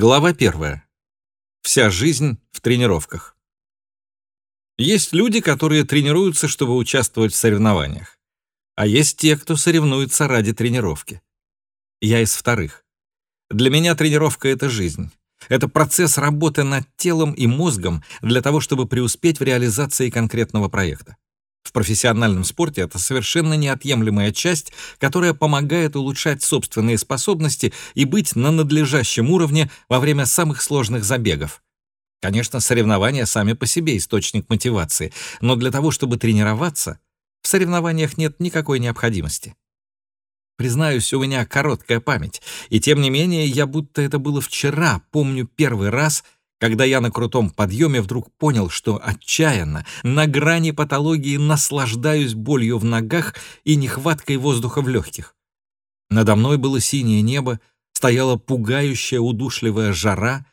Глава первая. Вся жизнь в тренировках. Есть люди, которые тренируются, чтобы участвовать в соревнованиях. А есть те, кто соревнуется ради тренировки. Я из вторых. Для меня тренировка — это жизнь. Это процесс работы над телом и мозгом для того, чтобы преуспеть в реализации конкретного проекта. В профессиональном спорте это совершенно неотъемлемая часть, которая помогает улучшать собственные способности и быть на надлежащем уровне во время самых сложных забегов. Конечно, соревнования сами по себе источник мотивации, но для того, чтобы тренироваться, в соревнованиях нет никакой необходимости. Признаюсь, у меня короткая память, и тем не менее я будто это было вчера, помню первый раз — когда я на крутом подъеме вдруг понял, что отчаянно, на грани патологии наслаждаюсь болью в ногах и нехваткой воздуха в легких. Надо мной было синее небо, стояла пугающая удушливая жара.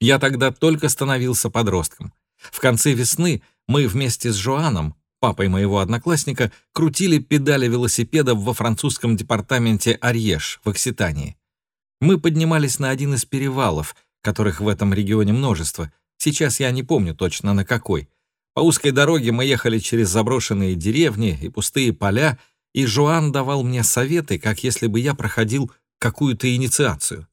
Я тогда только становился подростком. В конце весны мы вместе с Жоаном, папой моего одноклассника, крутили педали велосипеда во французском департаменте Арьеш в Окситании. Мы поднимались на один из перевалов — которых в этом регионе множество. Сейчас я не помню точно на какой. По узкой дороге мы ехали через заброшенные деревни и пустые поля, и Жуан давал мне советы, как если бы я проходил какую-то инициацию.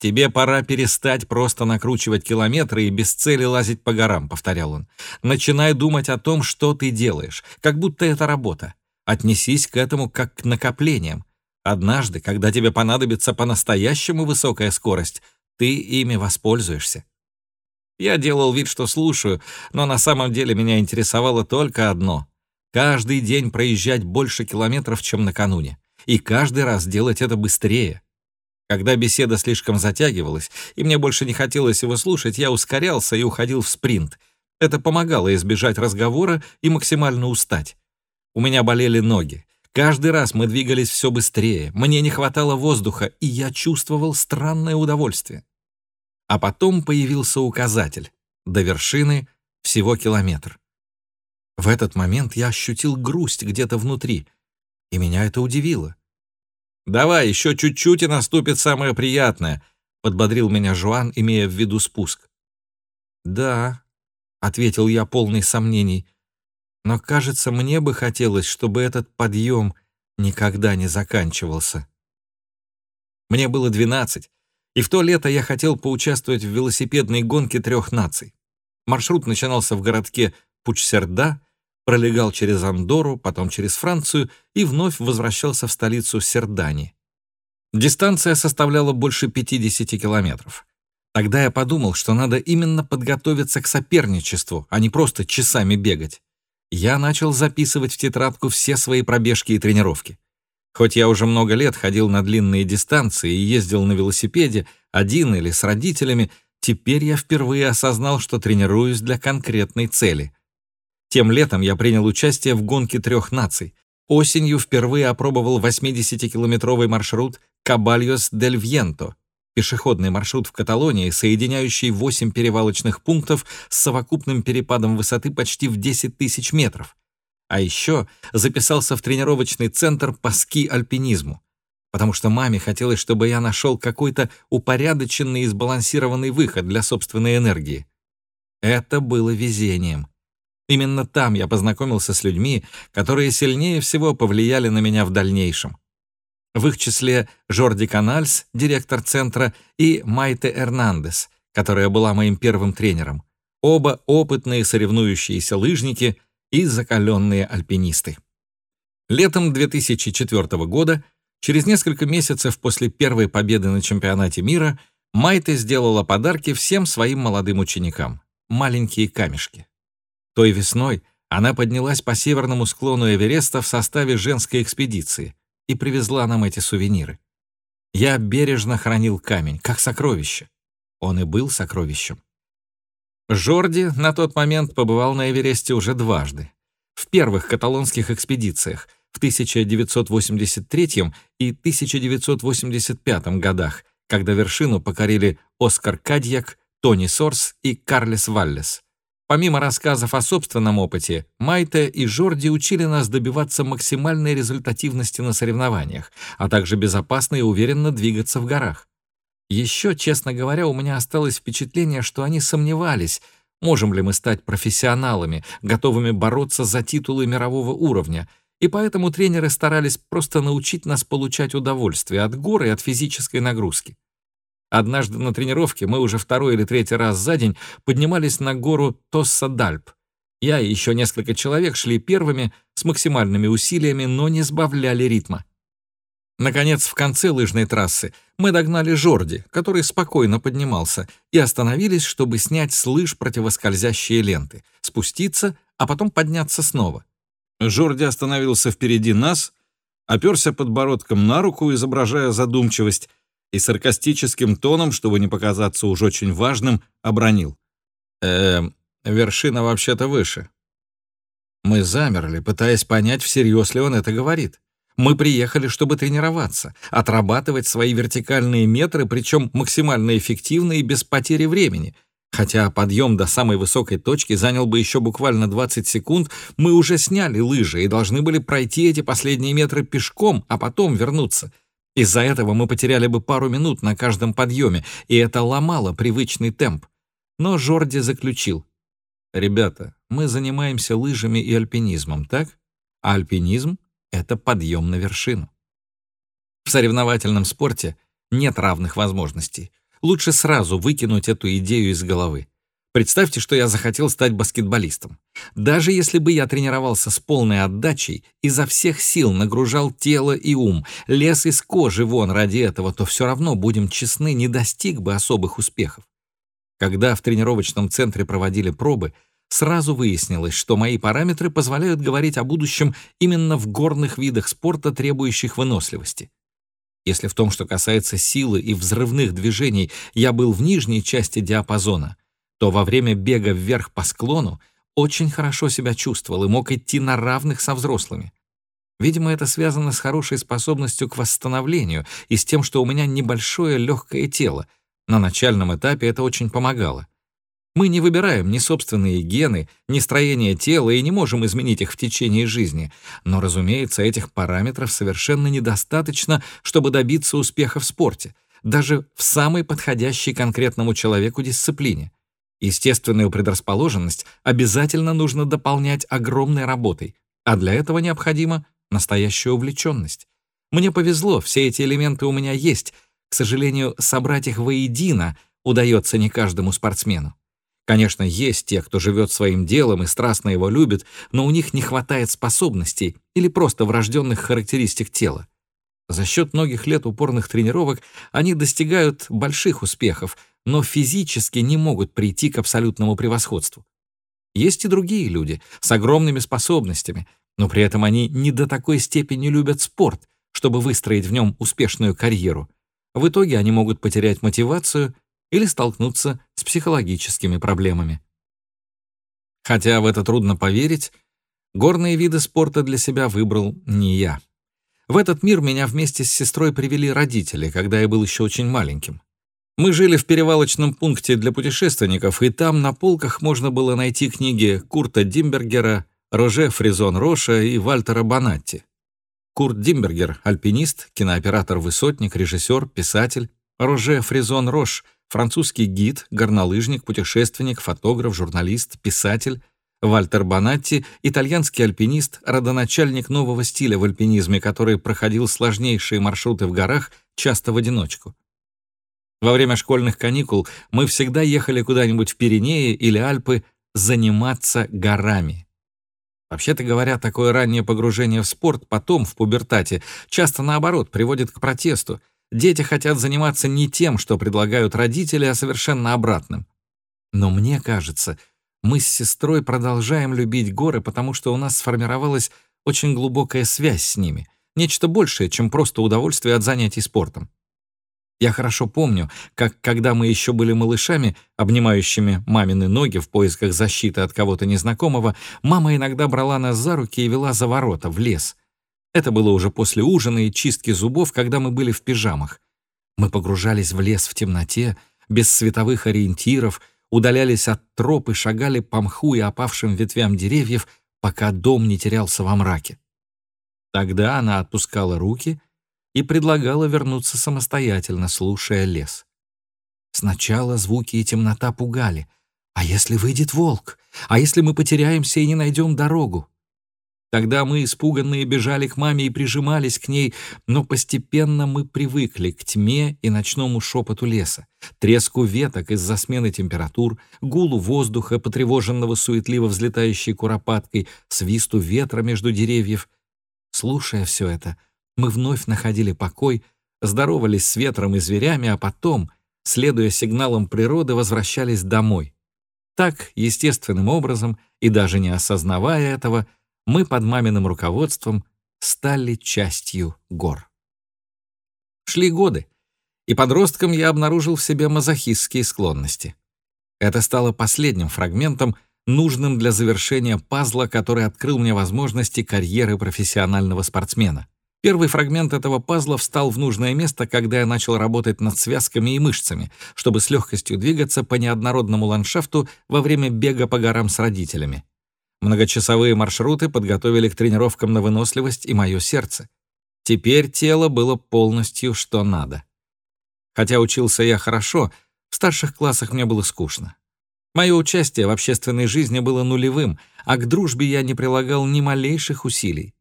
«Тебе пора перестать просто накручивать километры и без цели лазить по горам», — повторял он. «Начинай думать о том, что ты делаешь, как будто это работа. Отнесись к этому как к накоплениям. Однажды, когда тебе понадобится по-настоящему высокая скорость, ты ими воспользуешься. Я делал вид, что слушаю, но на самом деле меня интересовало только одно — каждый день проезжать больше километров, чем накануне, и каждый раз делать это быстрее. Когда беседа слишком затягивалась, и мне больше не хотелось его слушать, я ускорялся и уходил в спринт. Это помогало избежать разговора и максимально устать. У меня болели ноги. Каждый раз мы двигались все быстрее, мне не хватало воздуха, и я чувствовал странное удовольствие. А потом появился указатель. До вершины всего километр. В этот момент я ощутил грусть где-то внутри, и меня это удивило. «Давай, еще чуть-чуть, и наступит самое приятное», — подбодрил меня Жуан, имея в виду спуск. «Да», — ответил я полный сомнений, — но, кажется, мне бы хотелось, чтобы этот подъем никогда не заканчивался. Мне было 12, и в то лето я хотел поучаствовать в велосипедной гонке трех наций. Маршрут начинался в городке Пучсерда, пролегал через Андору, потом через Францию и вновь возвращался в столицу Сердани. Дистанция составляла больше 50 километров. Тогда я подумал, что надо именно подготовиться к соперничеству, а не просто часами бегать я начал записывать в тетрадку все свои пробежки и тренировки. Хоть я уже много лет ходил на длинные дистанции и ездил на велосипеде, один или с родителями, теперь я впервые осознал, что тренируюсь для конкретной цели. Тем летом я принял участие в гонке трех наций. Осенью впервые опробовал 80-километровый маршрут Кабальос-дель-Вьенто, пешеходный маршрут в Каталонии, соединяющий 8 перевалочных пунктов с совокупным перепадом высоты почти в 10 тысяч метров. А еще записался в тренировочный центр по ски-альпинизму, потому что маме хотелось, чтобы я нашел какой-то упорядоченный и сбалансированный выход для собственной энергии. Это было везением. Именно там я познакомился с людьми, которые сильнее всего повлияли на меня в дальнейшем в их числе Жорди Канальс, директор центра, и Майте Эрнандес, которая была моим первым тренером. Оба опытные соревнующиеся лыжники и закаленные альпинисты. Летом 2004 года, через несколько месяцев после первой победы на чемпионате мира, Майте сделала подарки всем своим молодым ученикам — маленькие камешки. Той весной она поднялась по северному склону Эвереста в составе женской экспедиции — и привезла нам эти сувениры. Я бережно хранил камень, как сокровище. Он и был сокровищем. Жорди на тот момент побывал на Эвересте уже дважды. В первых каталонских экспедициях в 1983 и 1985 годах, когда вершину покорили Оскар Кадьяк, Тони Сорс и Карлес Валлес. Помимо рассказов о собственном опыте, Майте и Жорди учили нас добиваться максимальной результативности на соревнованиях, а также безопасно и уверенно двигаться в горах. Еще, честно говоря, у меня осталось впечатление, что они сомневались, можем ли мы стать профессионалами, готовыми бороться за титулы мирового уровня, и поэтому тренеры старались просто научить нас получать удовольствие от горы и от физической нагрузки. Однажды на тренировке мы уже второй или третий раз за день поднимались на гору Тосса-Дальп. Я и еще несколько человек шли первыми с максимальными усилиями, но не сбавляли ритма. Наконец, в конце лыжной трассы мы догнали Жорди, который спокойно поднимался, и остановились, чтобы снять с лыж противоскользящие ленты, спуститься, а потом подняться снова. Жорди остановился впереди нас, оперся подбородком на руку, изображая задумчивость, и саркастическим тоном, чтобы не показаться уж очень важным, обронил. «Э, вершина вообще-то выше». Мы замерли, пытаясь понять, всерьез ли он это говорит. Мы приехали, чтобы тренироваться, отрабатывать свои вертикальные метры, причем максимально эффективно и без потери времени. Хотя подъем до самой высокой точки занял бы еще буквально 20 секунд, мы уже сняли лыжи и должны были пройти эти последние метры пешком, а потом вернуться. Из-за этого мы потеряли бы пару минут на каждом подъеме, и это ломало привычный темп. Но Жорди заключил. «Ребята, мы занимаемся лыжами и альпинизмом, так? А альпинизм это подъем на вершину. В соревновательном спорте нет равных возможностей. Лучше сразу выкинуть эту идею из головы. Представьте, что я захотел стать баскетболистом. Даже если бы я тренировался с полной отдачей, изо всех сил нагружал тело и ум, лез из кожи вон ради этого, то все равно, будем честны, не достиг бы особых успехов. Когда в тренировочном центре проводили пробы, сразу выяснилось, что мои параметры позволяют говорить о будущем именно в горных видах спорта, требующих выносливости. Если в том, что касается силы и взрывных движений, я был в нижней части диапазона, то во время бега вверх по склону очень хорошо себя чувствовал и мог идти на равных со взрослыми. Видимо, это связано с хорошей способностью к восстановлению и с тем, что у меня небольшое легкое тело. На начальном этапе это очень помогало. Мы не выбираем ни собственные гены, ни строение тела и не можем изменить их в течение жизни. Но, разумеется, этих параметров совершенно недостаточно, чтобы добиться успеха в спорте, даже в самой подходящей конкретному человеку дисциплине. Естественную предрасположенность обязательно нужно дополнять огромной работой, а для этого необходима настоящая увлеченность. Мне повезло, все эти элементы у меня есть. К сожалению, собрать их воедино удается не каждому спортсмену. Конечно, есть те, кто живет своим делом и страстно его любит, но у них не хватает способностей или просто врожденных характеристик тела. За счет многих лет упорных тренировок они достигают больших успехов, но физически не могут прийти к абсолютному превосходству. Есть и другие люди с огромными способностями, но при этом они не до такой степени любят спорт, чтобы выстроить в нем успешную карьеру. В итоге они могут потерять мотивацию или столкнуться с психологическими проблемами. Хотя в это трудно поверить, горные виды спорта для себя выбрал не я. В этот мир меня вместе с сестрой привели родители, когда я был еще очень маленьким. Мы жили в перевалочном пункте для путешественников, и там на полках можно было найти книги Курта Димбергера, Роже Фризон Роша и Вальтера Банатти. Курт Димбергер — альпинист, кинооператор-высотник, режиссер, писатель. Роже Фризон Рош — французский гид, горнолыжник, путешественник, фотограф, журналист, писатель, Вальтер Банатти, итальянский альпинист, родоначальник нового стиля в альпинизме, который проходил сложнейшие маршруты в горах, часто в одиночку. Во время школьных каникул мы всегда ехали куда-нибудь в Пиренеи или Альпы заниматься горами. Вообще-то говоря, такое раннее погружение в спорт потом, в пубертате, часто наоборот приводит к протесту — Дети хотят заниматься не тем, что предлагают родители, а совершенно обратным. Но мне кажется, мы с сестрой продолжаем любить горы, потому что у нас сформировалась очень глубокая связь с ними, нечто большее, чем просто удовольствие от занятий спортом. Я хорошо помню, как, когда мы еще были малышами, обнимающими мамины ноги в поисках защиты от кого-то незнакомого, мама иногда брала нас за руки и вела за ворота, в лес — это было уже после ужина и чистки зубов, когда мы были в пижамах. Мы погружались в лес в темноте, без световых ориентиров, удалялись от троп и шагали по мху и опавшим ветвям деревьев, пока дом не терялся во мраке. Тогда она отпускала руки и предлагала вернуться самостоятельно, слушая лес. Сначала звуки и темнота пугали. А если выйдет волк? А если мы потеряемся и не найдем дорогу? Тогда мы, испуганные, бежали к маме и прижимались к ней, но постепенно мы привыкли к тьме и ночному шепоту леса, треску веток из-за смены температур, гулу воздуха, потревоженного суетливо взлетающей куропаткой, свисту ветра между деревьев. Слушая все это, мы вновь находили покой, здоровались с ветром и зверями, а потом, следуя сигналам природы, возвращались домой. Так, естественным образом, и даже не осознавая этого, мы под маминым руководством стали частью гор. Шли годы, и подростком я обнаружил в себе мазохистские склонности. Это стало последним фрагментом, нужным для завершения пазла, который открыл мне возможности карьеры профессионального спортсмена. Первый фрагмент этого пазла встал в нужное место, когда я начал работать над связками и мышцами, чтобы с легкостью двигаться по неоднородному ландшафту во время бега по горам с родителями. Многочасовые маршруты подготовили к тренировкам на выносливость и мое сердце. Теперь тело было полностью что надо. Хотя учился я хорошо, в старших классах мне было скучно. Мое участие в общественной жизни было нулевым, а к дружбе я не прилагал ни малейших усилий.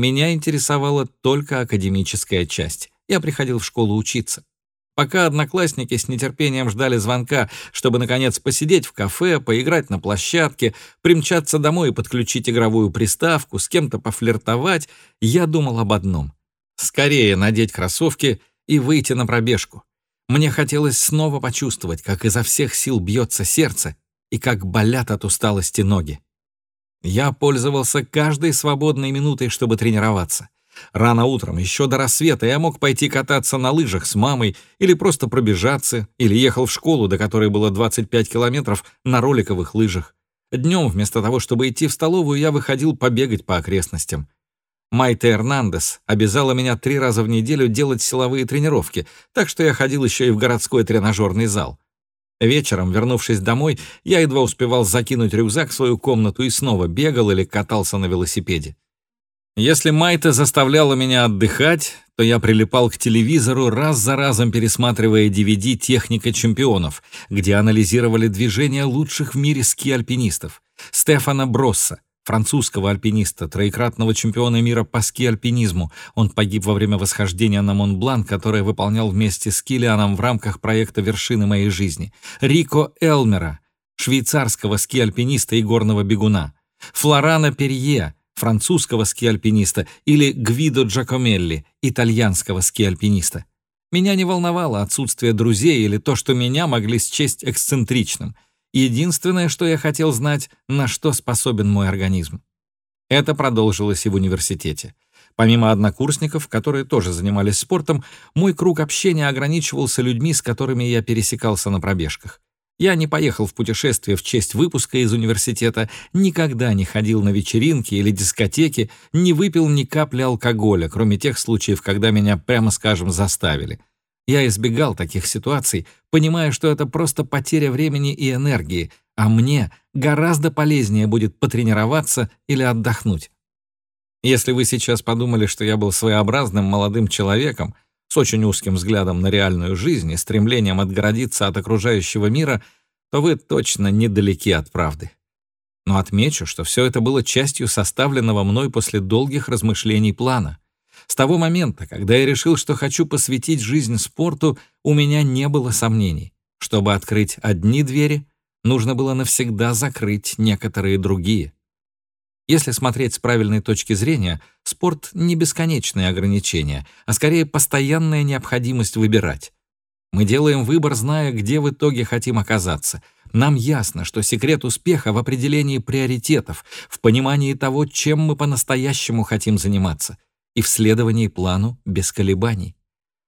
Меня интересовала только академическая часть. Я приходил в школу учиться. Пока одноклассники с нетерпением ждали звонка, чтобы, наконец, посидеть в кафе, поиграть на площадке, примчаться домой и подключить игровую приставку, с кем-то пофлиртовать, я думал об одном — скорее надеть кроссовки и выйти на пробежку. Мне хотелось снова почувствовать, как изо всех сил бьется сердце и как болят от усталости ноги. Я пользовался каждой свободной минутой, чтобы тренироваться — Рано утром, еще до рассвета, я мог пойти кататься на лыжах с мамой или просто пробежаться, или ехал в школу, до которой было 25 километров, на роликовых лыжах. Днем, вместо того, чтобы идти в столовую, я выходил побегать по окрестностям. Майта Эрнандес обязала меня три раза в неделю делать силовые тренировки, так что я ходил еще и в городской тренажерный зал. Вечером, вернувшись домой, я едва успевал закинуть рюкзак в свою комнату и снова бегал или катался на велосипеде. Если Майта заставляла меня отдыхать, то я прилипал к телевизору, раз за разом пересматривая DVD «Техника чемпионов», где анализировали движения лучших в мире ски-альпинистов. Стефана Бросса, французского альпиниста, троекратного чемпиона мира по ски-альпинизму. Он погиб во время восхождения на Монблан, которое выполнял вместе с Килианом в рамках проекта «Вершины моей жизни». Рико Элмера, швейцарского ски-альпиниста и горного бегуна. Флорана Перье, французского ски-альпиниста, или Гвидо Джакомелли, итальянского ски-альпиниста. Меня не волновало отсутствие друзей или то, что меня могли счесть эксцентричным. Единственное, что я хотел знать, на что способен мой организм. Это продолжилось и в университете. Помимо однокурсников, которые тоже занимались спортом, мой круг общения ограничивался людьми, с которыми я пересекался на пробежках. Я не поехал в путешествие в честь выпуска из университета, никогда не ходил на вечеринки или дискотеки, не выпил ни капли алкоголя, кроме тех случаев, когда меня, прямо скажем, заставили. Я избегал таких ситуаций, понимая, что это просто потеря времени и энергии, а мне гораздо полезнее будет потренироваться или отдохнуть. Если вы сейчас подумали, что я был своеобразным молодым человеком, с очень узким взглядом на реальную жизнь и стремлением отгородиться от окружающего мира, то вы точно недалеки от правды. Но отмечу, что все это было частью составленного мной после долгих размышлений плана. С того момента, когда я решил, что хочу посвятить жизнь спорту, у меня не было сомнений. Чтобы открыть одни двери, нужно было навсегда закрыть некоторые другие. Если смотреть с правильной точки зрения, спорт — не бесконечные ограничения, а скорее постоянная необходимость выбирать. Мы делаем выбор, зная, где в итоге хотим оказаться. Нам ясно, что секрет успеха в определении приоритетов, в понимании того, чем мы по-настоящему хотим заниматься, и в следовании плану без колебаний.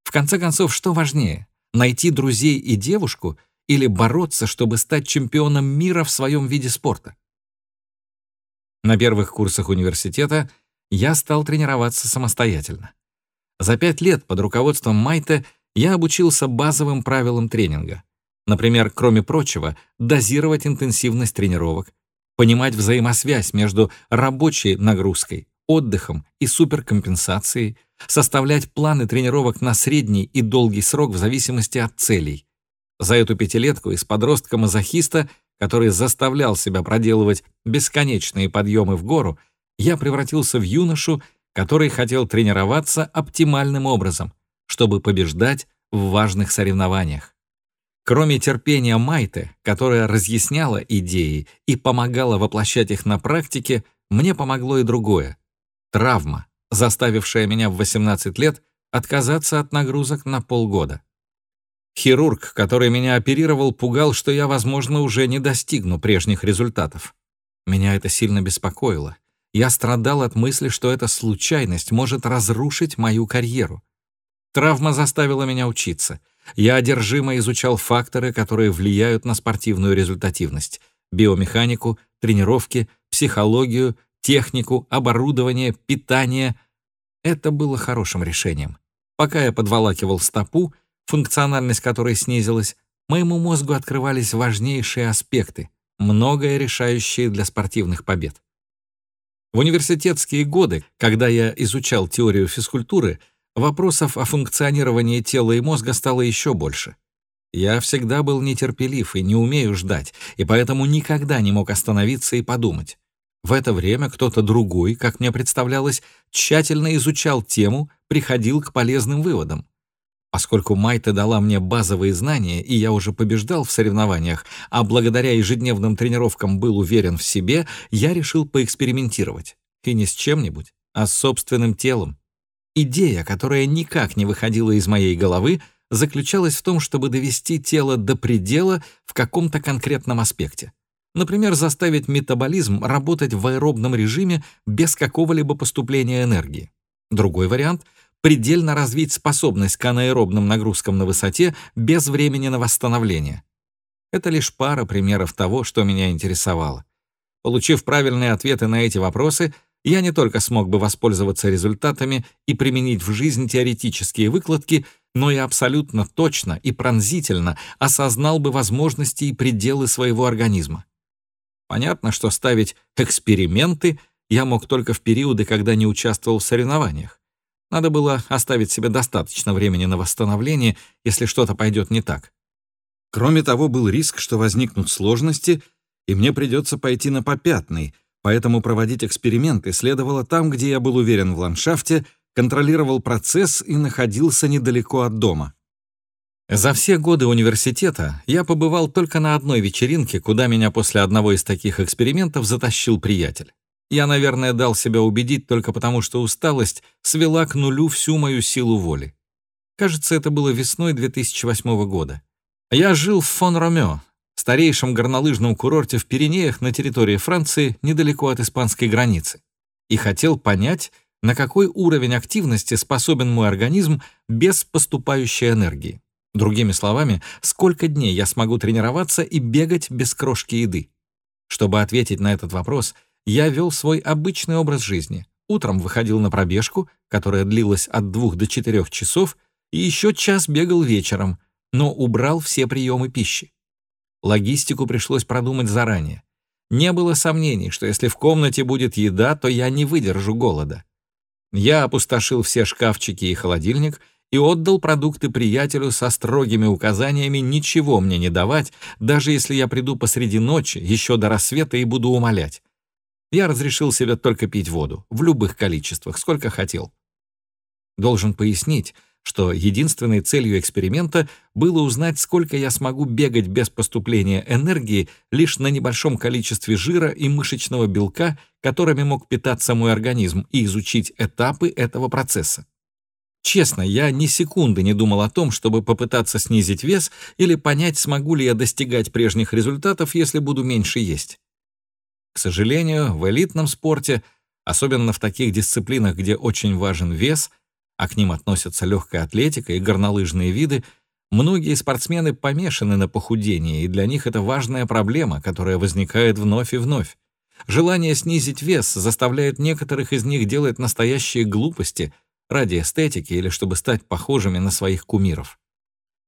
В конце концов, что важнее — найти друзей и девушку или бороться, чтобы стать чемпионом мира в своем виде спорта? На первых курсах университета я стал тренироваться самостоятельно. За пять лет под руководством Майта я обучился базовым правилам тренинга. Например, кроме прочего, дозировать интенсивность тренировок, понимать взаимосвязь между рабочей нагрузкой, отдыхом и суперкомпенсацией, составлять планы тренировок на средний и долгий срок в зависимости от целей. За эту пятилетку из подростка-мазохиста, который заставлял себя проделывать бесконечные подъемы в гору, я превратился в юношу, который хотел тренироваться оптимальным образом, чтобы побеждать в важных соревнованиях. Кроме терпения Майты, которая разъясняла идеи и помогала воплощать их на практике, мне помогло и другое — травма, заставившая меня в 18 лет отказаться от нагрузок на полгода. Хирург, который меня оперировал, пугал, что я, возможно, уже не достигну прежних результатов. Меня это сильно беспокоило. Я страдал от мысли, что эта случайность может разрушить мою карьеру. Травма заставила меня учиться. Я одержимо изучал факторы, которые влияют на спортивную результативность. Биомеханику, тренировки, психологию, технику, оборудование, питание. Это было хорошим решением. Пока я подволакивал стопу, функциональность которой снизилась, моему мозгу открывались важнейшие аспекты, многое решающие для спортивных побед. В университетские годы, когда я изучал теорию физкультуры, вопросов о функционировании тела и мозга стало еще больше. Я всегда был нетерпелив и не умею ждать, и поэтому никогда не мог остановиться и подумать. В это время кто-то другой, как мне представлялось, тщательно изучал тему, приходил к полезным выводам. Поскольку Майта дала мне базовые знания, и я уже побеждал в соревнованиях, а благодаря ежедневным тренировкам был уверен в себе, я решил поэкспериментировать. И не с чем-нибудь, а с собственным телом. Идея, которая никак не выходила из моей головы, заключалась в том, чтобы довести тело до предела в каком-то конкретном аспекте. Например, заставить метаболизм работать в аэробном режиме без какого-либо поступления энергии. Другой вариант — предельно развить способность к анаэробным нагрузкам на высоте без времени на восстановление. Это лишь пара примеров того, что меня интересовало. Получив правильные ответы на эти вопросы, я не только смог бы воспользоваться результатами и применить в жизнь теоретические выкладки, но и абсолютно точно и пронзительно осознал бы возможности и пределы своего организма. Понятно, что ставить эксперименты я мог только в периоды, когда не участвовал в соревнованиях. Надо было оставить себе достаточно времени на восстановление, если что-то пойдет не так. Кроме того, был риск, что возникнут сложности, и мне придется пойти на попятный, поэтому проводить эксперименты следовало там, где я был уверен в ландшафте, контролировал процесс и находился недалеко от дома. За все годы университета я побывал только на одной вечеринке, куда меня после одного из таких экспериментов затащил приятель. Я, наверное, дал себя убедить только потому, что усталость свела к нулю всю мою силу воли. Кажется, это было весной 2008 года. Я жил в Фон-Ромео, старейшем горнолыжном курорте в Пиренеях на территории Франции, недалеко от испанской границы, и хотел понять, на какой уровень активности способен мой организм без поступающей энергии. Другими словами, сколько дней я смогу тренироваться и бегать без крошки еды. Чтобы ответить на этот вопрос, я вел свой обычный образ жизни. Утром выходил на пробежку, которая длилась от двух до четырех часов, и еще час бегал вечером, но убрал все приемы пищи. Логистику пришлось продумать заранее. Не было сомнений, что если в комнате будет еда, то я не выдержу голода. Я опустошил все шкафчики и холодильник и отдал продукты приятелю со строгими указаниями ничего мне не давать, даже если я приду посреди ночи, еще до рассвета, и буду умолять. Я разрешил себе только пить воду, в любых количествах, сколько хотел. Должен пояснить, что единственной целью эксперимента было узнать, сколько я смогу бегать без поступления энергии лишь на небольшом количестве жира и мышечного белка, которыми мог питаться мой организм, и изучить этапы этого процесса. Честно, я ни секунды не думал о том, чтобы попытаться снизить вес или понять, смогу ли я достигать прежних результатов, если буду меньше есть. К сожалению, в элитном спорте, особенно в таких дисциплинах, где очень важен вес, а к ним относятся легкая атлетика и горнолыжные виды, многие спортсмены помешаны на похудении, и для них это важная проблема, которая возникает вновь и вновь. Желание снизить вес заставляет некоторых из них делать настоящие глупости ради эстетики или чтобы стать похожими на своих кумиров.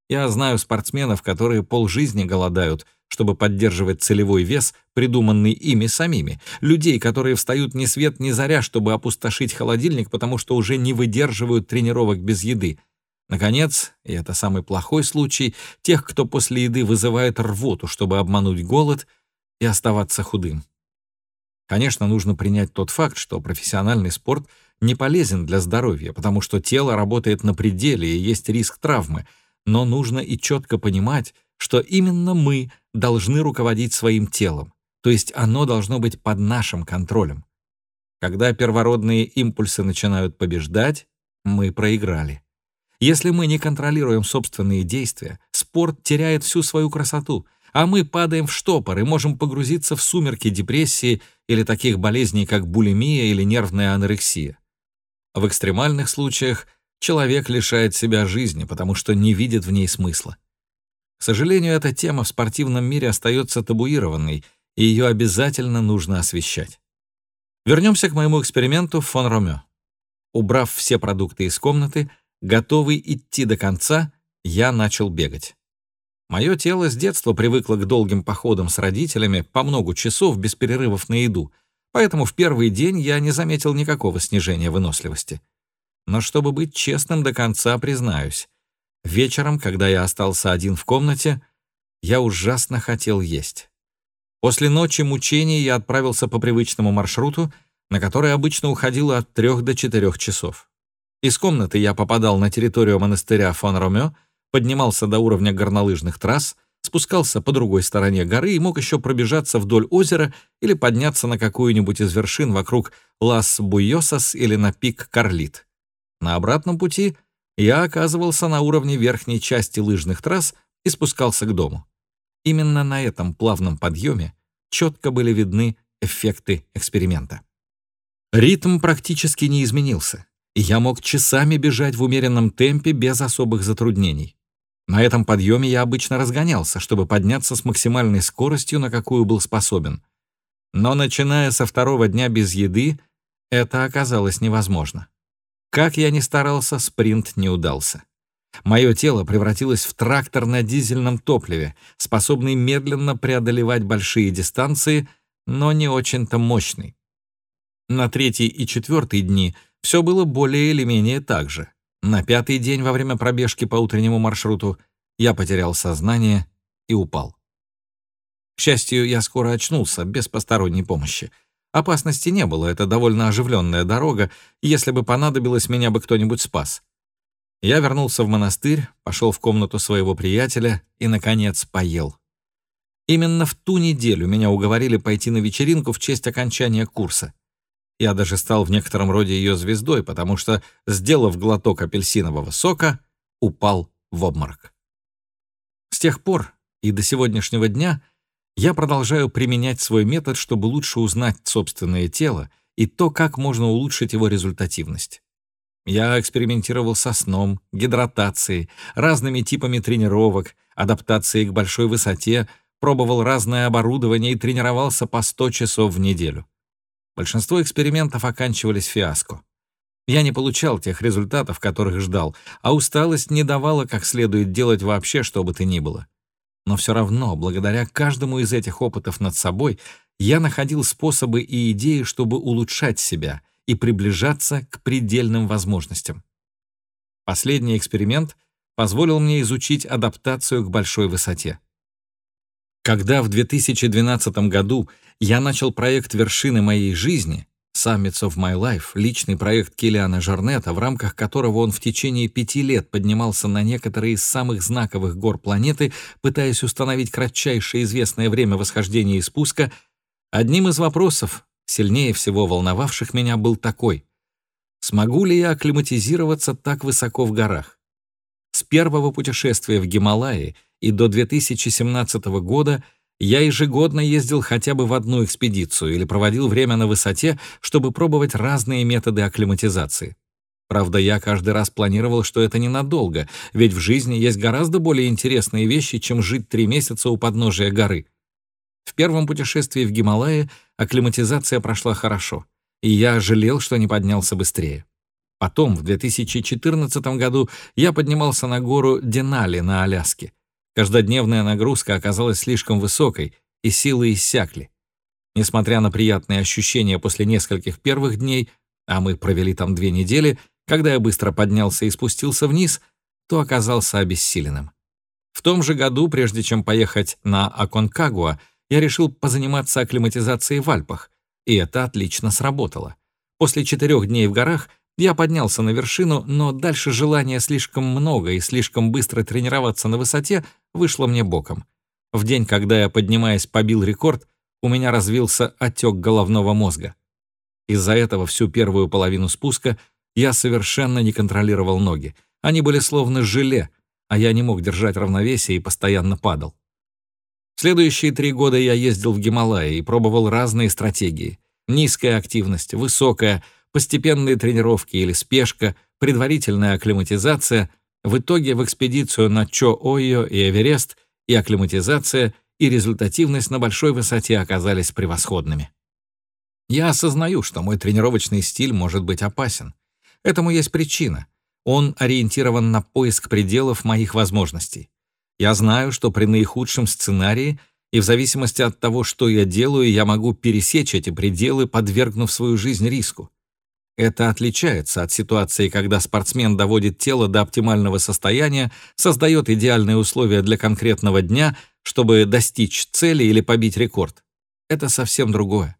Я знаю спортсменов, которые полжизни голодают, чтобы поддерживать целевой вес, придуманный ими самими, людей, которые встают ни свет ни заря, чтобы опустошить холодильник, потому что уже не выдерживают тренировок без еды. Наконец, и это самый плохой случай, тех, кто после еды вызывает рвоту, чтобы обмануть голод и оставаться худым. Конечно, нужно принять тот факт, что профессиональный спорт не полезен для здоровья, потому что тело работает на пределе и есть риск травмы, но нужно и четко понимать, что именно мы должны руководить своим телом, то есть оно должно быть под нашим контролем. Когда первородные импульсы начинают побеждать, мы проиграли. Если мы не контролируем собственные действия, спорт теряет всю свою красоту, а мы падаем в штопор и можем погрузиться в сумерки депрессии или таких болезней, как булимия или нервная анорексия. В экстремальных случаях человек лишает себя жизни, потому что не видит в ней смысла. К сожалению, эта тема в спортивном мире остается табуированной, и ее обязательно нужно освещать. Вернемся к моему эксперименту фон Ромео. Убрав все продукты из комнаты, Готовый идти до конца, я начал бегать. Мое тело с детства привыкло к долгим походам с родителями по много часов без перерывов на еду, поэтому в первый день я не заметил никакого снижения выносливости. Но чтобы быть честным до конца, признаюсь, вечером, когда я остался один в комнате, я ужасно хотел есть. После ночи мучений я отправился по привычному маршруту, на который обычно уходило от трех до четырех часов. Из комнаты я попадал на территорию монастыря фон Ромео, поднимался до уровня горнолыжных трасс, спускался по другой стороне горы и мог еще пробежаться вдоль озера или подняться на какую-нибудь из вершин вокруг Лас-Буйосас или на пик Карлит. На обратном пути я оказывался на уровне верхней части лыжных трасс и спускался к дому. Именно на этом плавном подъеме четко были видны эффекты эксперимента. Ритм практически не изменился и я мог часами бежать в умеренном темпе без особых затруднений. На этом подъеме я обычно разгонялся, чтобы подняться с максимальной скоростью, на какую был способен. Но начиная со второго дня без еды, это оказалось невозможно. Как я ни старался, спринт не удался. Мое тело превратилось в трактор на дизельном топливе, способный медленно преодолевать большие дистанции, но не очень-то мощный. На третий и четвертый дни — все было более или менее так же. На пятый день во время пробежки по утреннему маршруту я потерял сознание и упал. К счастью, я скоро очнулся, без посторонней помощи. Опасности не было, это довольно оживленная дорога, и если бы понадобилось, меня бы кто-нибудь спас. Я вернулся в монастырь, пошел в комнату своего приятеля и, наконец, поел. Именно в ту неделю меня уговорили пойти на вечеринку в честь окончания курса. Я даже стал в некотором роде ее звездой, потому что, сделав глоток апельсинового сока, упал в обморок. С тех пор и до сегодняшнего дня я продолжаю применять свой метод, чтобы лучше узнать собственное тело и то, как можно улучшить его результативность. Я экспериментировал со сном, гидратацией, разными типами тренировок, адаптацией к большой высоте, пробовал разное оборудование и тренировался по 100 часов в неделю. Большинство экспериментов оканчивались фиаско. Я не получал тех результатов, которых ждал, а усталость не давала как следует делать вообще что бы то ни было. Но все равно, благодаря каждому из этих опытов над собой, я находил способы и идеи, чтобы улучшать себя и приближаться к предельным возможностям. Последний эксперимент позволил мне изучить адаптацию к большой высоте. Когда в 2012 году я начал проект «Вершины моей жизни», Summits of My Life, личный проект Килиана Жарнета, в рамках которого он в течение пяти лет поднимался на некоторые из самых знаковых гор планеты, пытаясь установить кратчайшее известное время восхождения и спуска, одним из вопросов, сильнее всего волновавших меня, был такой. Смогу ли я акклиматизироваться так высоко в горах? С первого путешествия в Гималаи и до 2017 года я ежегодно ездил хотя бы в одну экспедицию или проводил время на высоте, чтобы пробовать разные методы акклиматизации. Правда, я каждый раз планировал, что это ненадолго, ведь в жизни есть гораздо более интересные вещи, чем жить три месяца у подножия горы. В первом путешествии в Гималайи акклиматизация прошла хорошо, и я жалел, что не поднялся быстрее. Потом, в 2014 году, я поднимался на гору Денали на Аляске. Каждодневная нагрузка оказалась слишком высокой, и силы иссякли. Несмотря на приятные ощущения после нескольких первых дней, а мы провели там две недели, когда я быстро поднялся и спустился вниз, то оказался обессиленным. В том же году, прежде чем поехать на Аконкагуа, я решил позаниматься акклиматизацией в Альпах, и это отлично сработало. После четырех дней в горах я поднялся на вершину, но дальше желания слишком много и слишком быстро тренироваться на высоте вышло мне боком. В день, когда я, поднимаясь, побил рекорд, у меня развился отек головного мозга. Из-за этого всю первую половину спуска я совершенно не контролировал ноги. Они были словно желе, а я не мог держать равновесие и постоянно падал. Следующие три года я ездил в Гималайи и пробовал разные стратегии. Низкая активность, высокая, постепенные тренировки или спешка, предварительная акклиматизация. В итоге в экспедицию на Чо-Ойо и Эверест и акклиматизация, и результативность на большой высоте оказались превосходными. Я осознаю, что мой тренировочный стиль может быть опасен. Этому есть причина. Он ориентирован на поиск пределов моих возможностей. Я знаю, что при наихудшем сценарии и в зависимости от того, что я делаю, я могу пересечь эти пределы, подвергнув свою жизнь риску. Это отличается от ситуации, когда спортсмен доводит тело до оптимального состояния, создает идеальные условия для конкретного дня, чтобы достичь цели или побить рекорд. Это совсем другое.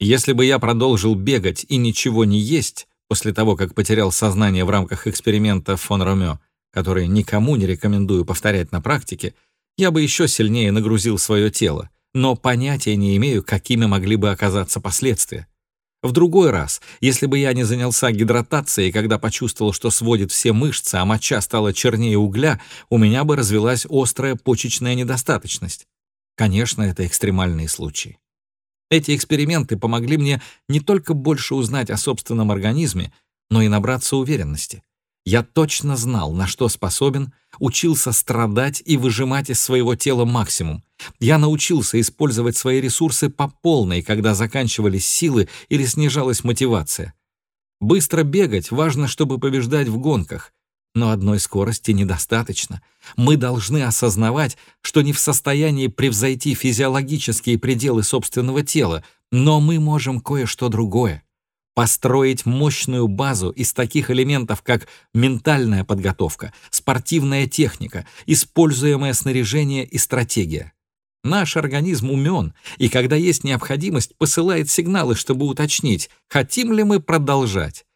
Если бы я продолжил бегать и ничего не есть после того, как потерял сознание в рамках эксперимента фон Ромео, который никому не рекомендую повторять на практике, я бы еще сильнее нагрузил свое тело, но понятия не имею, какими могли бы оказаться последствия. В другой раз, если бы я не занялся гидратацией, когда почувствовал, что сводит все мышцы, а моча стала чернее угля, у меня бы развилась острая почечная недостаточность. Конечно, это экстремальные случаи. Эти эксперименты помогли мне не только больше узнать о собственном организме, но и набраться уверенности. Я точно знал, на что способен, учился страдать и выжимать из своего тела максимум. Я научился использовать свои ресурсы по полной, когда заканчивались силы или снижалась мотивация. Быстро бегать важно, чтобы побеждать в гонках, но одной скорости недостаточно. Мы должны осознавать, что не в состоянии превзойти физиологические пределы собственного тела, но мы можем кое-что другое построить мощную базу из таких элементов, как ментальная подготовка, спортивная техника, используемое снаряжение и стратегия. Наш организм умен, и когда есть необходимость, посылает сигналы, чтобы уточнить, хотим ли мы продолжать.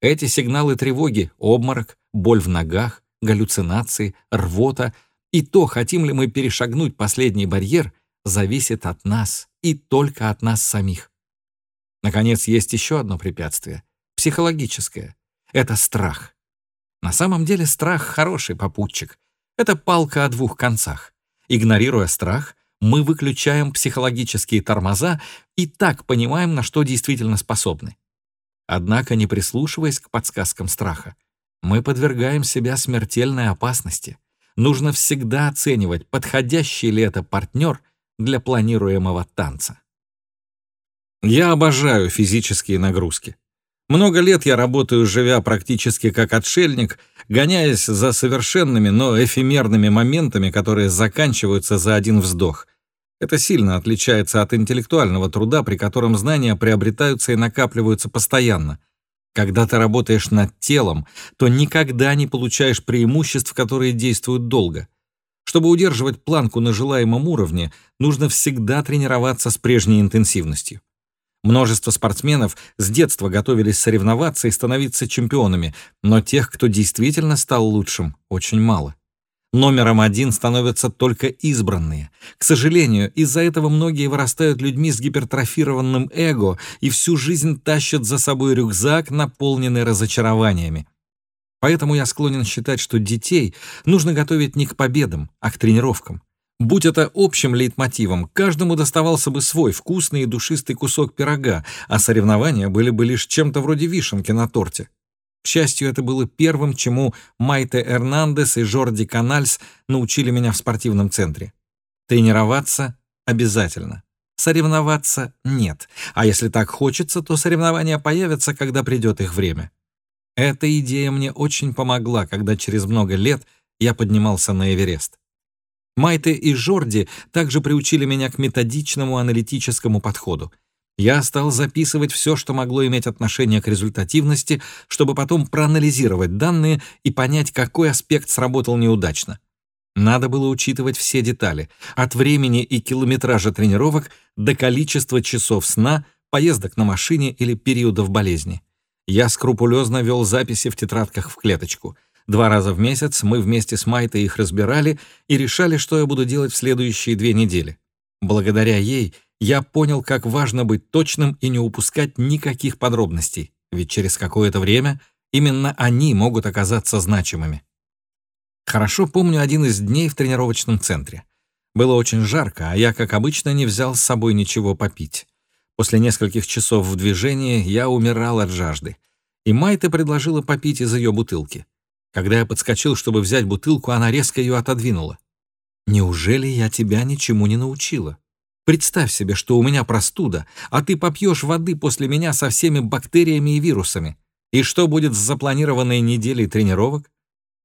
Эти сигналы тревоги — обморок, боль в ногах, галлюцинации, рвота и то, хотим ли мы перешагнуть последний барьер, зависит от нас и только от нас самих. Наконец, есть еще одно препятствие — психологическое. Это страх. На самом деле страх — хороший попутчик. Это палка о двух концах. Игнорируя страх, мы выключаем психологические тормоза и так понимаем, на что действительно способны. Однако, не прислушиваясь к подсказкам страха, мы подвергаем себя смертельной опасности. Нужно всегда оценивать, подходящий ли это партнер для планируемого танца. Я обожаю физические нагрузки. Много лет я работаю, живя практически как отшельник, гоняясь за совершенными, но эфемерными моментами, которые заканчиваются за один вздох. Это сильно отличается от интеллектуального труда, при котором знания приобретаются и накапливаются постоянно. Когда ты работаешь над телом, то никогда не получаешь преимуществ, которые действуют долго. Чтобы удерживать планку на желаемом уровне, нужно всегда тренироваться с прежней интенсивностью. Множество спортсменов с детства готовились соревноваться и становиться чемпионами, но тех, кто действительно стал лучшим, очень мало. Номером один становятся только избранные. К сожалению, из-за этого многие вырастают людьми с гипертрофированным эго и всю жизнь тащат за собой рюкзак, наполненный разочарованиями. Поэтому я склонен считать, что детей нужно готовить не к победам, а к тренировкам. Будь это общим лейтмотивом, каждому доставался бы свой вкусный и душистый кусок пирога, а соревнования были бы лишь чем-то вроде вишенки на торте. К счастью, это было первым, чему Майте Эрнандес и Жорди Канальс научили меня в спортивном центре. Тренироваться обязательно. Соревноваться нет. А если так хочется, то соревнования появятся, когда придет их время. Эта идея мне очень помогла, когда через много лет я поднимался на Эверест. Майте и Жорди также приучили меня к методичному аналитическому подходу. Я стал записывать все, что могло иметь отношение к результативности, чтобы потом проанализировать данные и понять, какой аспект сработал неудачно. Надо было учитывать все детали, от времени и километража тренировок до количества часов сна, поездок на машине или периодов болезни. Я скрупулезно вел записи в тетрадках в клеточку. Два раза в месяц мы вместе с Майтой их разбирали и решали, что я буду делать в следующие две недели. Благодаря ей я понял, как важно быть точным и не упускать никаких подробностей, ведь через какое-то время именно они могут оказаться значимыми. Хорошо помню один из дней в тренировочном центре. Было очень жарко, а я, как обычно, не взял с собой ничего попить. После нескольких часов в движении я умирал от жажды. И Майта предложила попить из ее бутылки. Когда я подскочил, чтобы взять бутылку, она резко ее отодвинула. «Неужели я тебя ничему не научила? Представь себе, что у меня простуда, а ты попьешь воды после меня со всеми бактериями и вирусами. И что будет с запланированной неделей тренировок?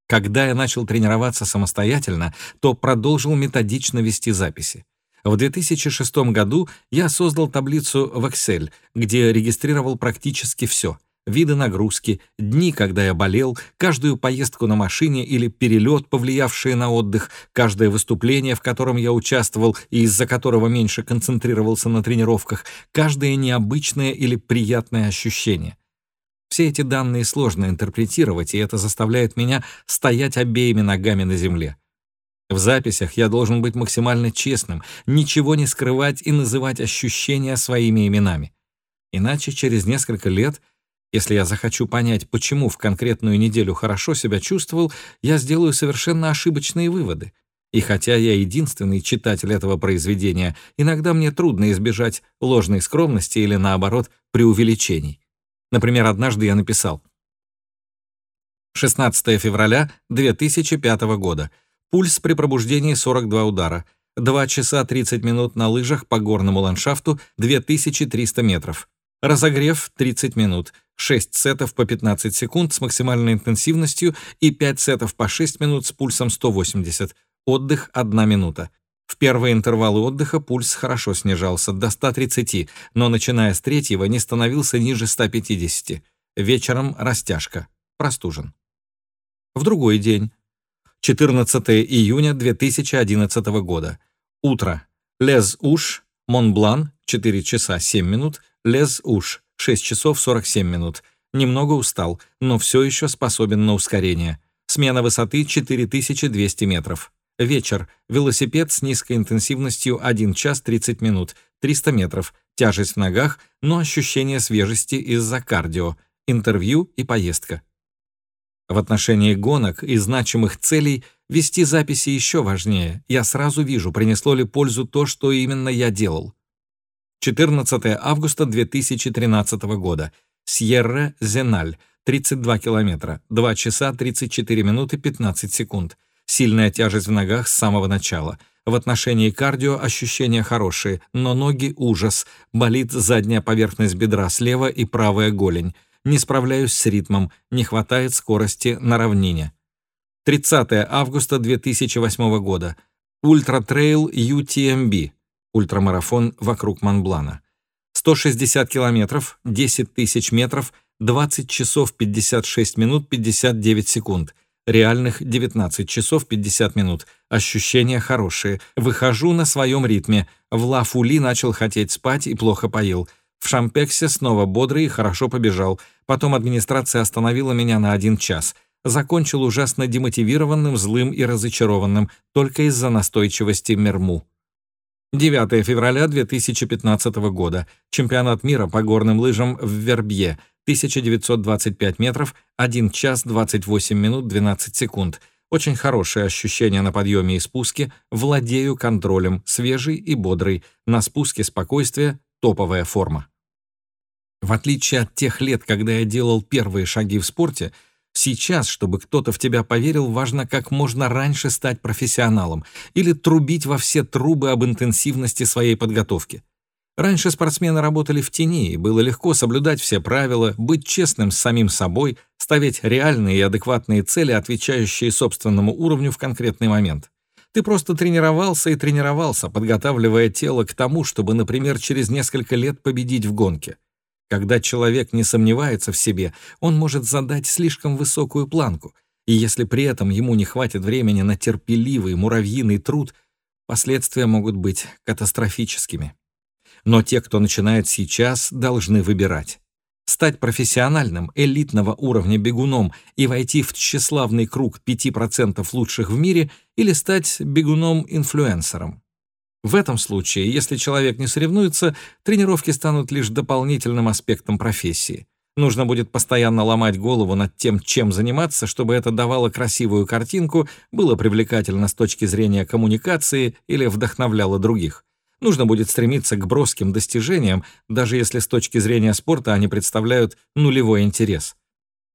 Когда я начал тренироваться самостоятельно, то продолжил методично вести записи. В 2006 году я создал таблицу в Excel, где регистрировал практически все — виды нагрузки, дни, когда я болел, каждую поездку на машине или перелет, повлиявшие на отдых, каждое выступление, в котором я участвовал и из-за которого меньше концентрировался на тренировках, каждое необычное или приятное ощущение. Все эти данные сложно интерпретировать, и это заставляет меня стоять обеими ногами на земле. В записях я должен быть максимально честным, ничего не скрывать и называть ощущения своими именами. Иначе через несколько лет, если я захочу понять, почему в конкретную неделю хорошо себя чувствовал, я сделаю совершенно ошибочные выводы. И хотя я единственный читатель этого произведения, иногда мне трудно избежать ложной скромности или, наоборот, преувеличений. Например, однажды я написал 16 февраля 2005 года. Пульс при пробуждении 42 удара. 2 часа 30 минут на лыжах по горному ландшафту 2300 метров. Разогрев 30 минут. 6 сетов по 15 секунд с максимальной интенсивностью и 5 сетов по 6 минут с пульсом 180. Отдых 1 минута. В первые интервалы отдыха пульс хорошо снижался до 130, но начиная с третьего не становился ниже 150. Вечером растяжка. Простужен. В другой день. 14 июня 2011 года. Утро. Лез-Уш, Монблан, 4 часа 7 минут, Лез-Уш, 6 часов 47 минут. Немного устал, но все еще способен на ускорение. Смена высоты 4200 метров. Вечер. Велосипед с низкой интенсивностью 1 час 30 минут, 300 метров, тяжесть в ногах, но ощущение свежести из-за кардио, интервью и поездка. В отношении гонок и значимых целей вести записи еще важнее. Я сразу вижу, принесло ли пользу то, что именно я делал. 14 августа 2013 года. Сьерра Зеналь, 32 километра, 2 часа 34 минуты 15 секунд. Сильная тяжесть в ногах с самого начала. В отношении кардио ощущения хорошие, но ноги — ужас. Болит задняя поверхность бедра слева и правая голень. Не справляюсь с ритмом, не хватает скорости на равнине. 30 августа 2008 года. Ультратрейл UTMB. Ультрамарафон вокруг Монблана. 160 километров, 10 тысяч метров, 20 часов 56 минут 59 секунд — Реальных 19 часов 50 минут. Ощущения хорошие. Выхожу на своем ритме. В Ла-Фули начал хотеть спать и плохо поел. В Шампексе снова бодрый и хорошо побежал. Потом администрация остановила меня на один час. Закончил ужасно демотивированным, злым и разочарованным, только из-за настойчивости Мерму. 9 февраля 2015 года. Чемпионат мира по горным лыжам в Вербье. 1925 метров, 1 час 28 минут 12 секунд. Очень хорошее ощущение на подъеме и спуске, владею контролем, свежий и бодрый, на спуске спокойствие, топовая форма. В отличие от тех лет, когда я делал первые шаги в спорте, сейчас, чтобы кто-то в тебя поверил, важно как можно раньше стать профессионалом или трубить во все трубы об интенсивности своей подготовки. Раньше спортсмены работали в тени, и было легко соблюдать все правила, быть честным с самим собой, ставить реальные и адекватные цели, отвечающие собственному уровню в конкретный момент. Ты просто тренировался и тренировался, подготавливая тело к тому, чтобы, например, через несколько лет победить в гонке. Когда человек не сомневается в себе, он может задать слишком высокую планку, и если при этом ему не хватит времени на терпеливый муравьиный труд, последствия могут быть катастрофическими. Но те, кто начинает сейчас, должны выбирать стать профессиональным, элитного уровня бегуном и войти в тщеславный круг 5% лучших в мире или стать бегуном-инфлюенсером. В этом случае, если человек не соревнуется, тренировки станут лишь дополнительным аспектом профессии. Нужно будет постоянно ломать голову над тем, чем заниматься, чтобы это давало красивую картинку, было привлекательно с точки зрения коммуникации или вдохновляло других. Нужно будет стремиться к броским достижениям, даже если с точки зрения спорта они представляют нулевой интерес.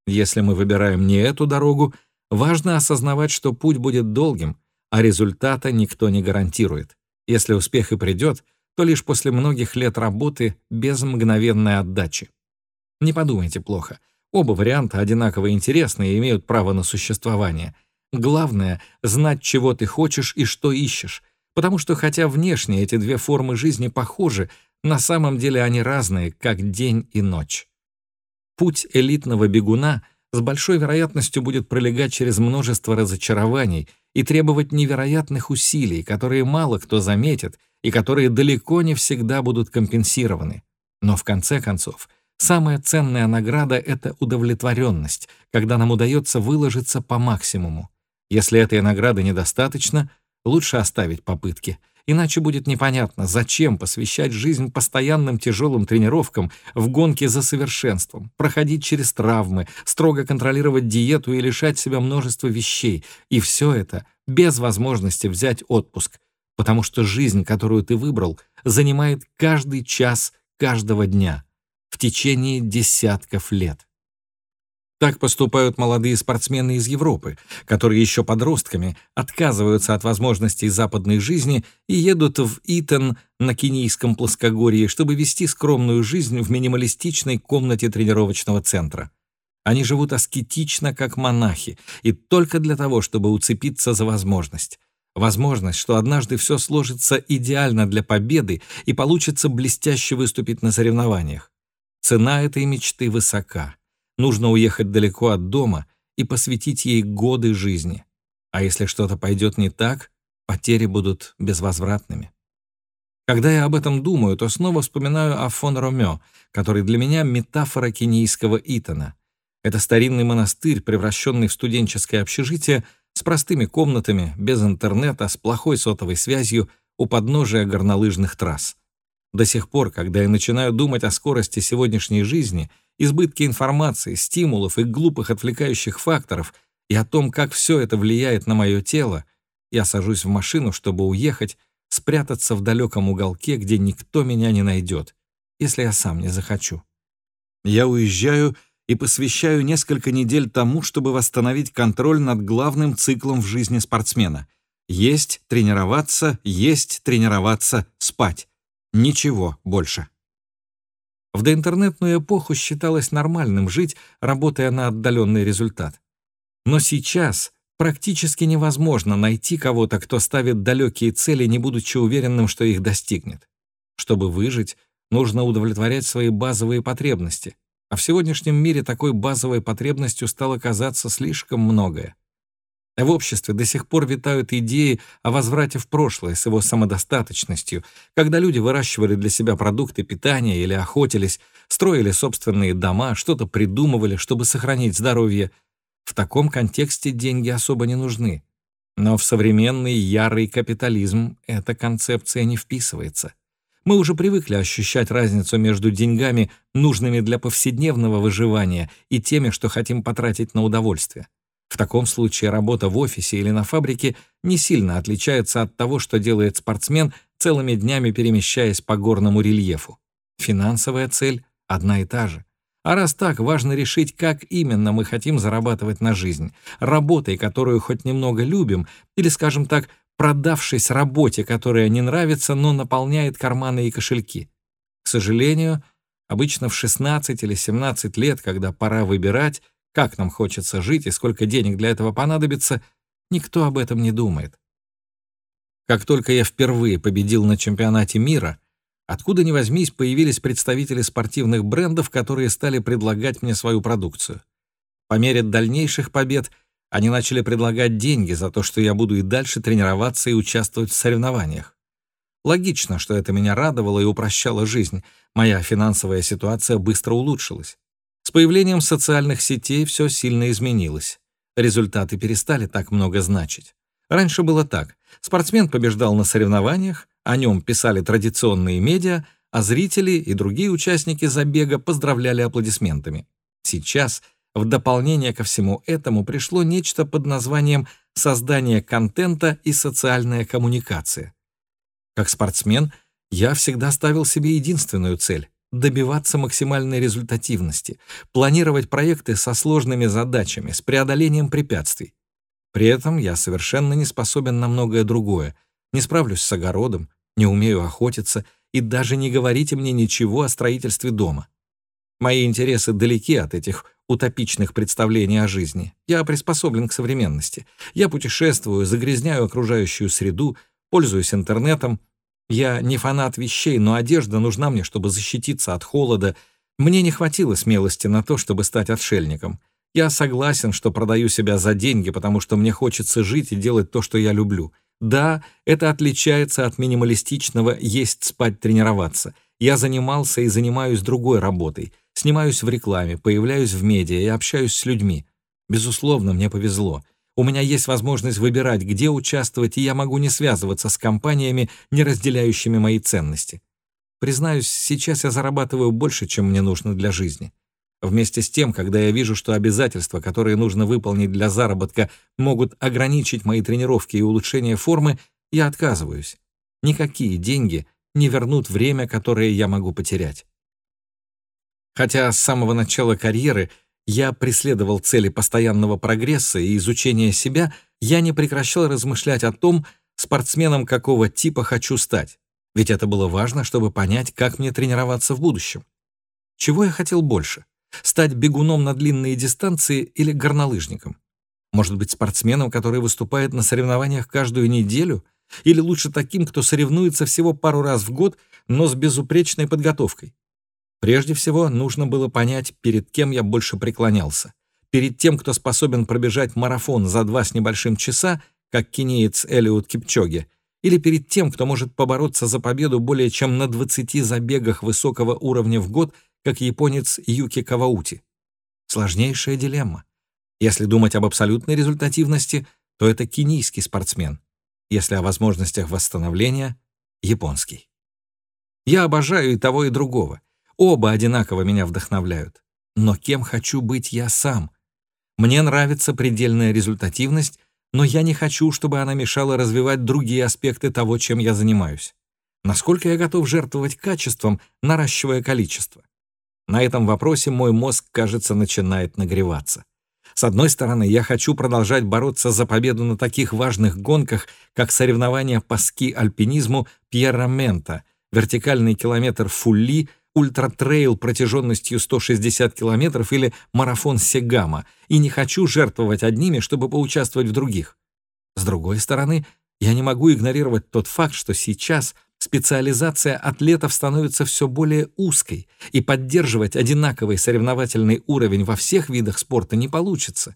Если мы выбираем не эту дорогу, важно осознавать, что путь будет долгим, а результата никто не гарантирует. Если успех и придет, то лишь после многих лет работы без мгновенной отдачи. Не подумайте плохо. Оба варианта одинаково интересны и имеют право на существование. Главное — знать, чего ты хочешь и что ищешь, Потому что хотя внешне эти две формы жизни похожи, на самом деле они разные, как день и ночь. Путь элитного бегуна с большой вероятностью будет пролегать через множество разочарований и требовать невероятных усилий, которые мало кто заметит и которые далеко не всегда будут компенсированы. Но в конце концов, самая ценная награда — это удовлетворенность, когда нам удается выложиться по максимуму. Если этой награды недостаточно — Лучше оставить попытки. Иначе будет непонятно, зачем посвящать жизнь постоянным тяжелым тренировкам в гонке за совершенством, проходить через травмы, строго контролировать диету и лишать себя множества вещей. И все это без возможности взять отпуск, потому что жизнь, которую ты выбрал, занимает каждый час каждого дня в течение десятков лет. Так поступают молодые спортсмены из Европы, которые еще подростками отказываются от возможностей западной жизни и едут в Итон на Кенийском плоскогорье, чтобы вести скромную жизнь в минималистичной комнате тренировочного центра. Они живут аскетично, как монахи, и только для того, чтобы уцепиться за возможность. Возможность, что однажды все сложится идеально для победы и получится блестяще выступить на соревнованиях. Цена этой мечты высока. Нужно уехать далеко от дома и посвятить ей годы жизни. А если что-то пойдет не так, потери будут безвозвратными. Когда я об этом думаю, то снова вспоминаю о фон Ромео, который для меня метафора кенийского Итана. Это старинный монастырь, превращенный в студенческое общежитие с простыми комнатами, без интернета, с плохой сотовой связью у подножия горнолыжных трасс. До сих пор, когда я начинаю думать о скорости сегодняшней жизни — избытки информации, стимулов и глупых отвлекающих факторов, и о том, как все это влияет на мое тело, я сажусь в машину, чтобы уехать, спрятаться в далеком уголке, где никто меня не найдет, если я сам не захочу. Я уезжаю и посвящаю несколько недель тому, чтобы восстановить контроль над главным циклом в жизни спортсмена. Есть, тренироваться, есть, тренироваться, спать. Ничего больше. В доинтернетную эпоху считалось нормальным жить, работая на отдаленный результат. Но сейчас практически невозможно найти кого-то, кто ставит далекие цели, не будучи уверенным, что их достигнет. Чтобы выжить, нужно удовлетворять свои базовые потребности. А в сегодняшнем мире такой базовой потребностью стало казаться слишком многое. В обществе до сих пор витают идеи о возврате в прошлое с его самодостаточностью, когда люди выращивали для себя продукты питания или охотились, строили собственные дома, что-то придумывали, чтобы сохранить здоровье. В таком контексте деньги особо не нужны. Но в современный ярый капитализм эта концепция не вписывается. Мы уже привыкли ощущать разницу между деньгами, нужными для повседневного выживания, и теми, что хотим потратить на удовольствие. В таком случае работа в офисе или на фабрике не сильно отличается от того, что делает спортсмен, целыми днями перемещаясь по горному рельефу. Финансовая цель одна и та же. А раз так, важно решить, как именно мы хотим зарабатывать на жизнь. Работой, которую хоть немного любим, или, скажем так, продавшись работе, которая не нравится, но наполняет карманы и кошельки. К сожалению, обычно в 16 или 17 лет, когда пора выбирать, как нам хочется жить и сколько денег для этого понадобится, никто об этом не думает. Как только я впервые победил на чемпионате мира, откуда ни возьмись появились представители спортивных брендов, которые стали предлагать мне свою продукцию. По мере дальнейших побед они начали предлагать деньги за то, что я буду и дальше тренироваться и участвовать в соревнованиях. Логично, что это меня радовало и упрощало жизнь. Моя финансовая ситуация быстро улучшилась. С появлением социальных сетей все сильно изменилось. Результаты перестали так много значить. Раньше было так. Спортсмен побеждал на соревнованиях, о нем писали традиционные медиа, а зрители и другие участники забега поздравляли аплодисментами. Сейчас, в дополнение ко всему этому, пришло нечто под названием «создание контента и социальная коммуникация». Как спортсмен, я всегда ставил себе единственную цель — добиваться максимальной результативности, планировать проекты со сложными задачами, с преодолением препятствий. При этом я совершенно не способен на многое другое, не справлюсь с огородом, не умею охотиться и даже не говорите мне ничего о строительстве дома. Мои интересы далеки от этих утопичных представлений о жизни. Я приспособлен к современности. Я путешествую, загрязняю окружающую среду, пользуюсь интернетом. Я не фанат вещей, но одежда нужна мне, чтобы защититься от холода. Мне не хватило смелости на то, чтобы стать отшельником. Я согласен, что продаю себя за деньги, потому что мне хочется жить и делать то, что я люблю. Да, это отличается от минималистичного «есть, спать, тренироваться». Я занимался и занимаюсь другой работой. Снимаюсь в рекламе, появляюсь в медиа и общаюсь с людьми. Безусловно, мне повезло. У меня есть возможность выбирать, где участвовать, и я могу не связываться с компаниями, не разделяющими мои ценности. Признаюсь, сейчас я зарабатываю больше, чем мне нужно для жизни. Вместе с тем, когда я вижу, что обязательства, которые нужно выполнить для заработка, могут ограничить мои тренировки и улучшение формы, я отказываюсь. Никакие деньги не вернут время, которое я могу потерять. Хотя с самого начала карьеры — я преследовал цели постоянного прогресса и изучения себя, я не прекращал размышлять о том, спортсменом какого типа хочу стать, ведь это было важно, чтобы понять, как мне тренироваться в будущем. Чего я хотел больше? Стать бегуном на длинные дистанции или горнолыжником? Может быть, спортсменом, который выступает на соревнованиях каждую неделю? Или лучше таким, кто соревнуется всего пару раз в год, но с безупречной подготовкой? Прежде всего, нужно было понять, перед кем я больше преклонялся. Перед тем, кто способен пробежать марафон за два с небольшим часа, как кенеец Элиот Кипчоги, или перед тем, кто может побороться за победу более чем на 20 забегах высокого уровня в год, как японец Юки Каваути. Сложнейшая дилемма. Если думать об абсолютной результативности, то это кенийский спортсмен. Если о возможностях восстановления — японский. Я обожаю и того, и другого — Оба одинаково меня вдохновляют. Но кем хочу быть я сам? Мне нравится предельная результативность, но я не хочу, чтобы она мешала развивать другие аспекты того, чем я занимаюсь. Насколько я готов жертвовать качеством, наращивая количество? На этом вопросе мой мозг, кажется, начинает нагреваться. С одной стороны, я хочу продолжать бороться за победу на таких важных гонках, как соревнования по ски-альпинизму Пьерра Мента, вертикальный километр Фулли — ультратрейл протяженностью 160 километров или марафон Сегама, и не хочу жертвовать одними, чтобы поучаствовать в других. С другой стороны, я не могу игнорировать тот факт, что сейчас специализация атлетов становится все более узкой, и поддерживать одинаковый соревновательный уровень во всех видах спорта не получится.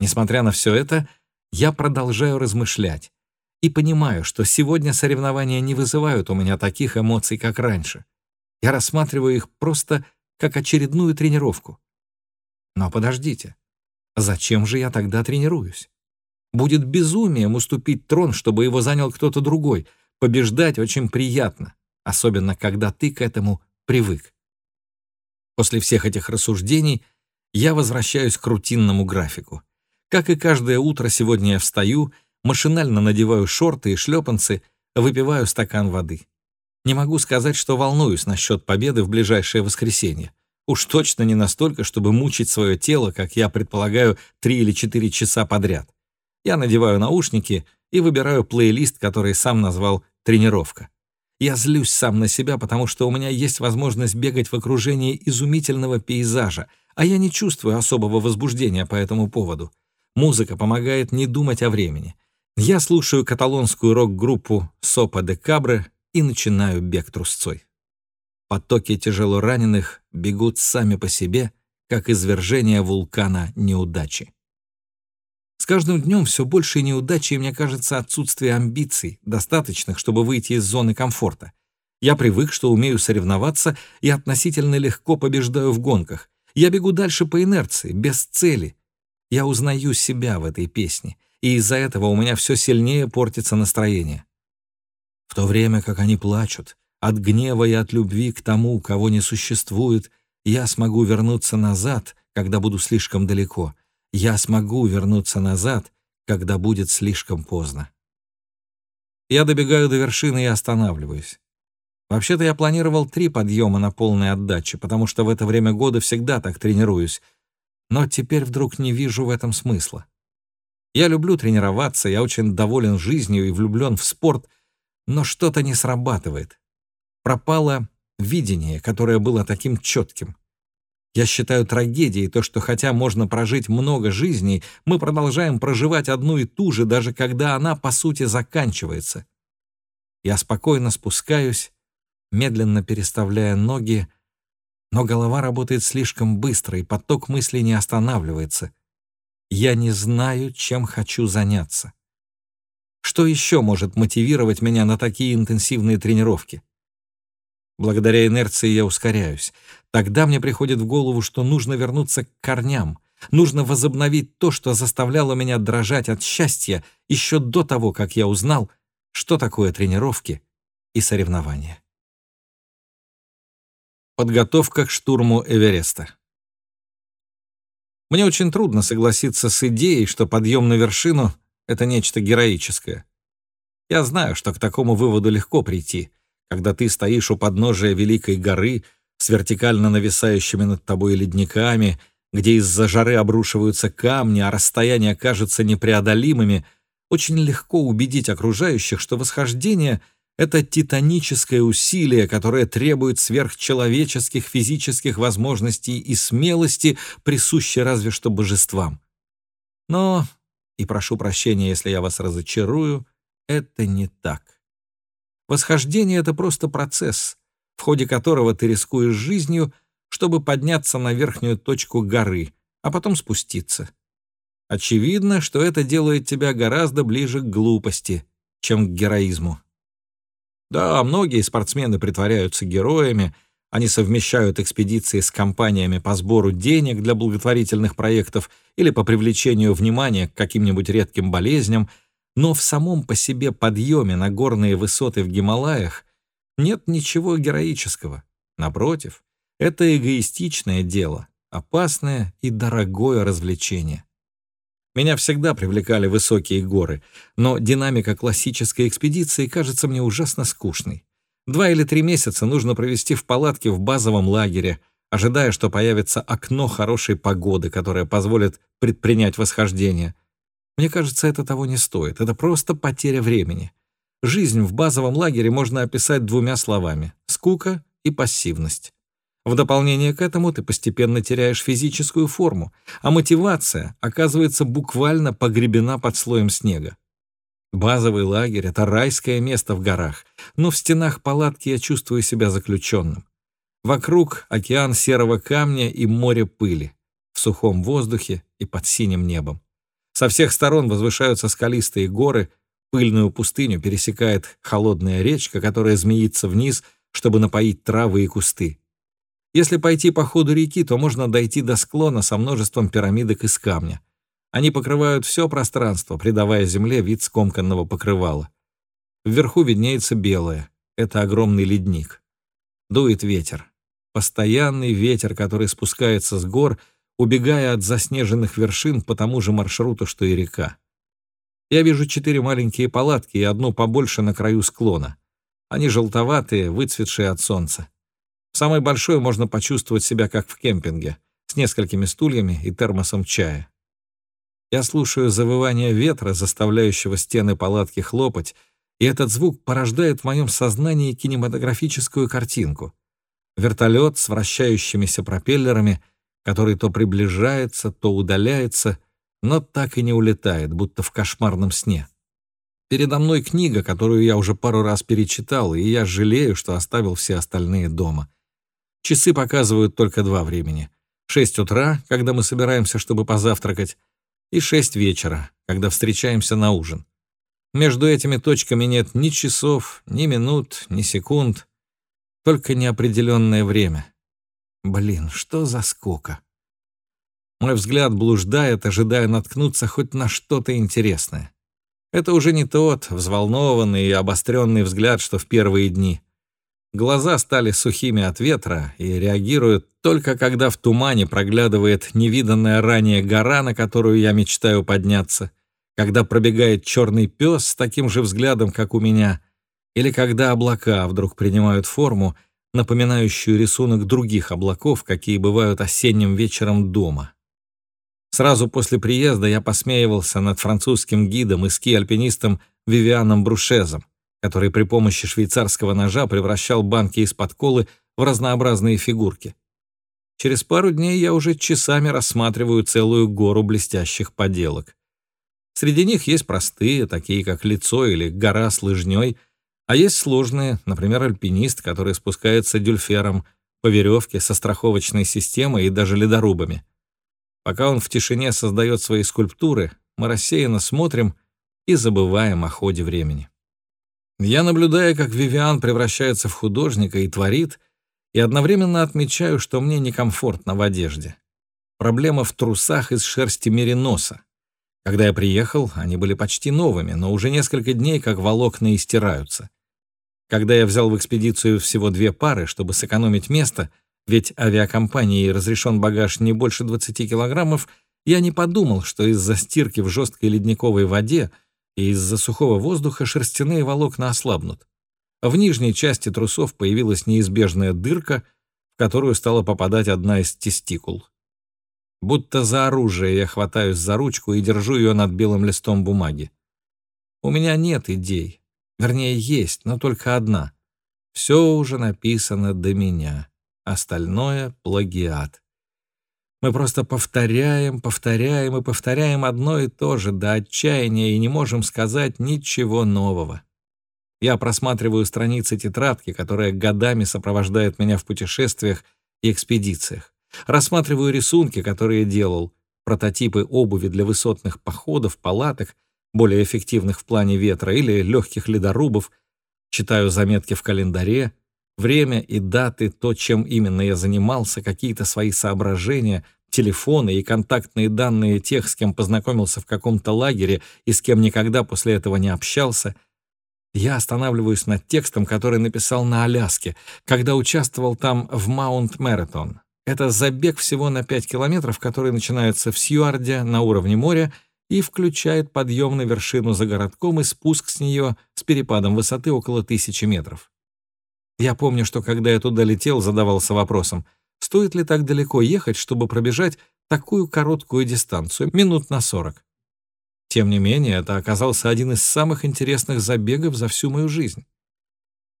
Несмотря на все это, я продолжаю размышлять и понимаю, что сегодня соревнования не вызывают у меня таких эмоций, как раньше. Я рассматриваю их просто как очередную тренировку. Но подождите, зачем же я тогда тренируюсь? Будет безумием уступить трон, чтобы его занял кто-то другой. Побеждать очень приятно, особенно когда ты к этому привык. После всех этих рассуждений я возвращаюсь к рутинному графику. Как и каждое утро сегодня я встаю, машинально надеваю шорты и шлепанцы, выпиваю стакан воды. Не могу сказать, что волнуюсь насчет победы в ближайшее воскресенье. Уж точно не настолько, чтобы мучить свое тело, как я предполагаю, три или четыре часа подряд. Я надеваю наушники и выбираю плейлист, который сам назвал «Тренировка». Я злюсь сам на себя, потому что у меня есть возможность бегать в окружении изумительного пейзажа, а я не чувствую особого возбуждения по этому поводу. Музыка помогает не думать о времени. Я слушаю каталонскую рок-группу «Сопа де Кабре» и начинаю бег трусцой. Потоки тяжело раненых бегут сами по себе, как извержение вулкана неудачи. С каждым днем все больше неудачи, и мне кажется, отсутствие амбиций, достаточных, чтобы выйти из зоны комфорта. Я привык, что умею соревноваться и относительно легко побеждаю в гонках. Я бегу дальше по инерции, без цели. Я узнаю себя в этой песне, и из-за этого у меня все сильнее портится настроение. В то время как они плачут, от гнева и от любви к тому, кого не существует, я смогу вернуться назад, когда буду слишком далеко. Я смогу вернуться назад, когда будет слишком поздно. Я добегаю до вершины и останавливаюсь. Вообще-то я планировал три подъема на полной отдаче, потому что в это время года всегда так тренируюсь. Но теперь вдруг не вижу в этом смысла. Я люблю тренироваться, я очень доволен жизнью и влюблен в спорт, но что-то не срабатывает. Пропало видение, которое было таким четким. Я считаю трагедией то, что хотя можно прожить много жизней, мы продолжаем проживать одну и ту же, даже когда она, по сути, заканчивается. Я спокойно спускаюсь, медленно переставляя ноги, но голова работает слишком быстро, и поток мыслей не останавливается. Я не знаю, чем хочу заняться. Что еще может мотивировать меня на такие интенсивные тренировки? Благодаря инерции я ускоряюсь. Тогда мне приходит в голову, что нужно вернуться к корням. Нужно возобновить то, что заставляло меня дрожать от счастья еще до того, как я узнал, что такое тренировки и соревнования. Подготовка к штурму Эвереста. Мне очень трудно согласиться с идеей, что подъем на вершину — это нечто героическое. Я знаю, что к такому выводу легко прийти, когда ты стоишь у подножия Великой горы с вертикально нависающими над тобой ледниками, где из-за жары обрушиваются камни, а расстояния кажутся непреодолимыми, очень легко убедить окружающих, что восхождение — это титаническое усилие, которое требует сверхчеловеческих физических возможностей и смелости, присущей разве что божествам. Но, и прошу прощения, если я вас разочарую, это не так. Восхождение — это просто процесс, в ходе которого ты рискуешь жизнью, чтобы подняться на верхнюю точку горы, а потом спуститься. Очевидно, что это делает тебя гораздо ближе к глупости, чем к героизму. Да, многие спортсмены притворяются героями, они совмещают экспедиции с компаниями по сбору денег для благотворительных проектов или по привлечению внимания к каким-нибудь редким болезням, но в самом по себе подъеме на горные высоты в Гималаях нет ничего героического. Напротив, это эгоистичное дело, опасное и дорогое развлечение. Меня всегда привлекали высокие горы, но динамика классической экспедиции кажется мне ужасно скучной. Два или три месяца нужно провести в палатке в базовом лагере, ожидая, что появится окно хорошей погоды, которое позволит предпринять восхождение. Мне кажется, это того не стоит. Это просто потеря времени. Жизнь в базовом лагере можно описать двумя словами — скука и пассивность. В дополнение к этому ты постепенно теряешь физическую форму, а мотивация оказывается буквально погребена под слоем снега. Базовый лагерь — это райское место в горах, но в стенах палатки я чувствую себя заключенным. Вокруг океан серого камня и море пыли, в сухом воздухе и под синим небом. Со всех сторон возвышаются скалистые горы, пыльную пустыню пересекает холодная речка, которая змеится вниз, чтобы напоить травы и кусты. Если пойти по ходу реки, то можно дойти до склона со множеством пирамидок из камня. Они покрывают все пространство, придавая земле вид скомканного покрывала. Вверху виднеется белое. Это огромный ледник. Дует ветер. Постоянный ветер, который спускается с гор, убегая от заснеженных вершин по тому же маршруту, что и река. Я вижу четыре маленькие палатки и одну побольше на краю склона. Они желтоватые, выцветшие от солнца. В самой большой можно почувствовать себя как в кемпинге, с несколькими стульями и термосом чая. Я слушаю завывание ветра, заставляющего стены палатки хлопать, и этот звук порождает в моем сознании кинематографическую картинку. Вертолет с вращающимися пропеллерами, который то приближается, то удаляется, но так и не улетает, будто в кошмарном сне. Передо мной книга, которую я уже пару раз перечитал, и я жалею, что оставил все остальные дома. Часы показывают только два времени. Шесть утра, когда мы собираемся, чтобы позавтракать, и шесть вечера, когда встречаемся на ужин. Между этими точками нет ни часов, ни минут, ни секунд, только неопределенное время. Блин, что за скука. Мой взгляд блуждает, ожидая наткнуться хоть на что-то интересное. Это уже не тот взволнованный и обостренный взгляд, что в первые дни. Глаза стали сухими от ветра и реагируют только когда в тумане проглядывает невиданная ранее гора, на которую я мечтаю подняться, когда пробегает черный пес с таким же взглядом, как у меня, или когда облака вдруг принимают форму, напоминающую рисунок других облаков, какие бывают осенним вечером дома. Сразу после приезда я посмеивался над французским гидом и ски-альпинистом Вивианом Брушезом, который при помощи швейцарского ножа превращал банки из-под колы в разнообразные фигурки. Через пару дней я уже часами рассматриваю целую гору блестящих поделок. Среди них есть простые, такие как лицо или гора с лыжней, а есть сложные, например, альпинист, который спускается дюльфером по веревке со страховочной системой и даже ледорубами. Пока он в тишине создает свои скульптуры, мы рассеянно смотрим и забываем о ходе времени. Я наблюдаю, как Вивиан превращается в художника и творит, и одновременно отмечаю, что мне некомфортно в одежде. Проблема в трусах из шерсти мериноса. Когда я приехал, они были почти новыми, но уже несколько дней как волокна и стираются. Когда я взял в экспедицию всего две пары, чтобы сэкономить место — ведь авиакомпании разрешен багаж не больше 20 килограммов, я не подумал, что из-за стирки в жесткой ледниковой воде и из-за сухого воздуха шерстяные волокна ослабнут. В нижней части трусов появилась неизбежная дырка, в которую стала попадать одна из тестикул. Будто за оружие я хватаюсь за ручку и держу ее над белым листом бумаги. У меня нет идей. Вернее, есть, но только одна. Все уже написано до меня остальное — плагиат. Мы просто повторяем, повторяем и повторяем одно и то же до отчаяния и не можем сказать ничего нового. Я просматриваю страницы тетрадки, которая годами сопровождает меня в путешествиях и экспедициях. Рассматриваю рисунки, которые делал, прототипы обуви для высотных походов, палаток, более эффективных в плане ветра, или легких ледорубов, читаю заметки в календаре, Время и даты, то, чем именно я занимался, какие-то свои соображения, телефоны и контактные данные тех, с кем познакомился в каком-то лагере и с кем никогда после этого не общался. Я останавливаюсь над текстом, который написал на Аляске, когда участвовал там в Маунт-Мэратон. Это забег всего на 5 километров, который начинается в Сьюарде на уровне моря и включает подъем на вершину за городком и спуск с нее с перепадом высоты около тысячи метров. Я помню, что когда я туда летел, задавался вопросом, стоит ли так далеко ехать, чтобы пробежать такую короткую дистанцию, минут на сорок. Тем не менее, это оказался один из самых интересных забегов за всю мою жизнь.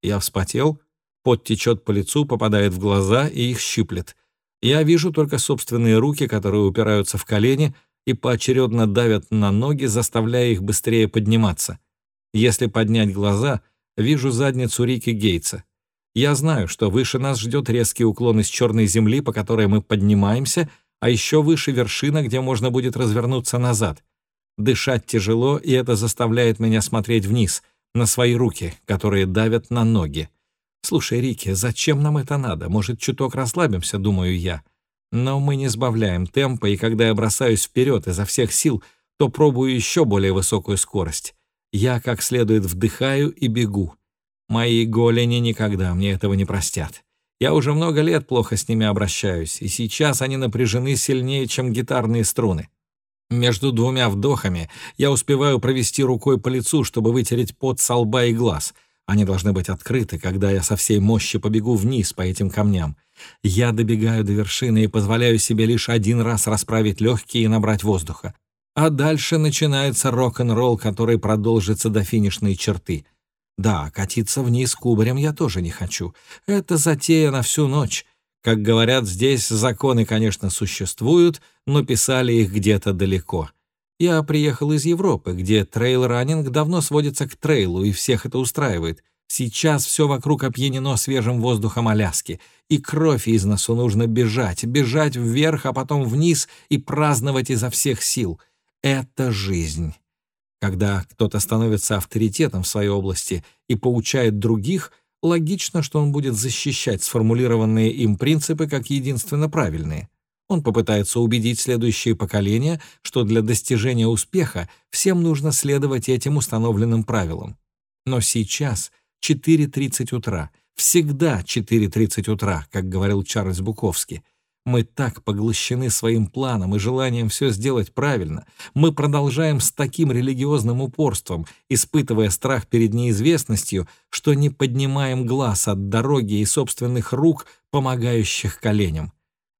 Я вспотел, пот течет по лицу, попадает в глаза и их щиплет. Я вижу только собственные руки, которые упираются в колени и поочередно давят на ноги, заставляя их быстрее подниматься. Если поднять глаза, вижу задницу Рики Гейтса. Я знаю, что выше нас ждет резкий уклон из черной земли, по которой мы поднимаемся, а еще выше вершина, где можно будет развернуться назад. Дышать тяжело, и это заставляет меня смотреть вниз, на свои руки, которые давят на ноги. «Слушай, Рики, зачем нам это надо? Может, чуток расслабимся?» — думаю я. Но мы не сбавляем темпа, и когда я бросаюсь вперед изо всех сил, то пробую еще более высокую скорость. Я как следует вдыхаю и бегу. Мои голени никогда мне этого не простят. Я уже много лет плохо с ними обращаюсь, и сейчас они напряжены сильнее, чем гитарные струны. Между двумя вдохами я успеваю провести рукой по лицу, чтобы вытереть пот со лба и глаз. Они должны быть открыты, когда я со всей мощи побегу вниз по этим камням. Я добегаю до вершины и позволяю себе лишь один раз расправить легкие и набрать воздуха. А дальше начинается рок-н-ролл, который продолжится до финишной черты — да, катиться вниз кубарем я тоже не хочу. Это затея на всю ночь. Как говорят здесь, законы, конечно, существуют, но писали их где-то далеко. Я приехал из Европы, где трейл-раннинг давно сводится к трейлу, и всех это устраивает. Сейчас все вокруг опьянено свежим воздухом Аляски, и кровь из носу нужно бежать, бежать вверх, а потом вниз и праздновать изо всех сил. Это жизнь. Когда кто-то становится авторитетом в своей области и поучает других, логично, что он будет защищать сформулированные им принципы как единственно правильные. Он попытается убедить следующие поколения, что для достижения успеха всем нужно следовать этим установленным правилам. Но сейчас 4.30 утра, всегда 4.30 утра, как говорил Чарльз Буковский, мы так поглощены своим планом и желанием все сделать правильно. Мы продолжаем с таким религиозным упорством, испытывая страх перед неизвестностью, что не поднимаем глаз от дороги и собственных рук, помогающих коленям.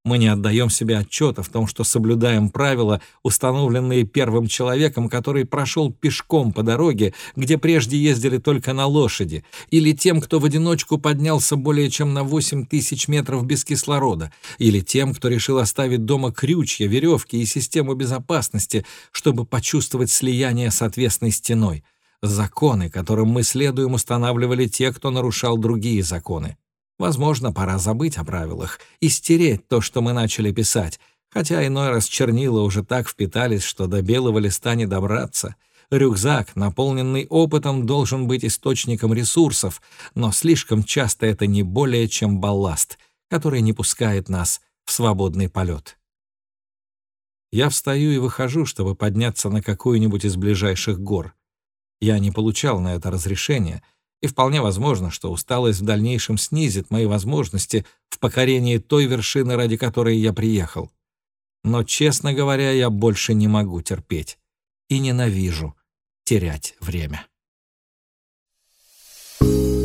Мы не отдаем себе отчета в том, что соблюдаем правила, установленные первым человеком, который прошел пешком по дороге, где прежде ездили только на лошади, или тем, кто в одиночку поднялся более чем на 8 тысяч метров без кислорода, или тем, кто решил оставить дома крючья, веревки и систему безопасности, чтобы почувствовать слияние с отвесной стеной. Законы, которым мы следуем, устанавливали те, кто нарушал другие законы. Возможно, пора забыть о правилах и стереть то, что мы начали писать, хотя иной раз чернила уже так впитались, что до белого листа не добраться. Рюкзак, наполненный опытом, должен быть источником ресурсов, но слишком часто это не более чем балласт, который не пускает нас в свободный полет. Я встаю и выхожу, чтобы подняться на какую-нибудь из ближайших гор. Я не получал на это разрешения — и вполне возможно, что усталость в дальнейшем снизит мои возможности в покорении той вершины, ради которой я приехал. Но, честно говоря, я больше не могу терпеть и ненавижу терять время. Thank you.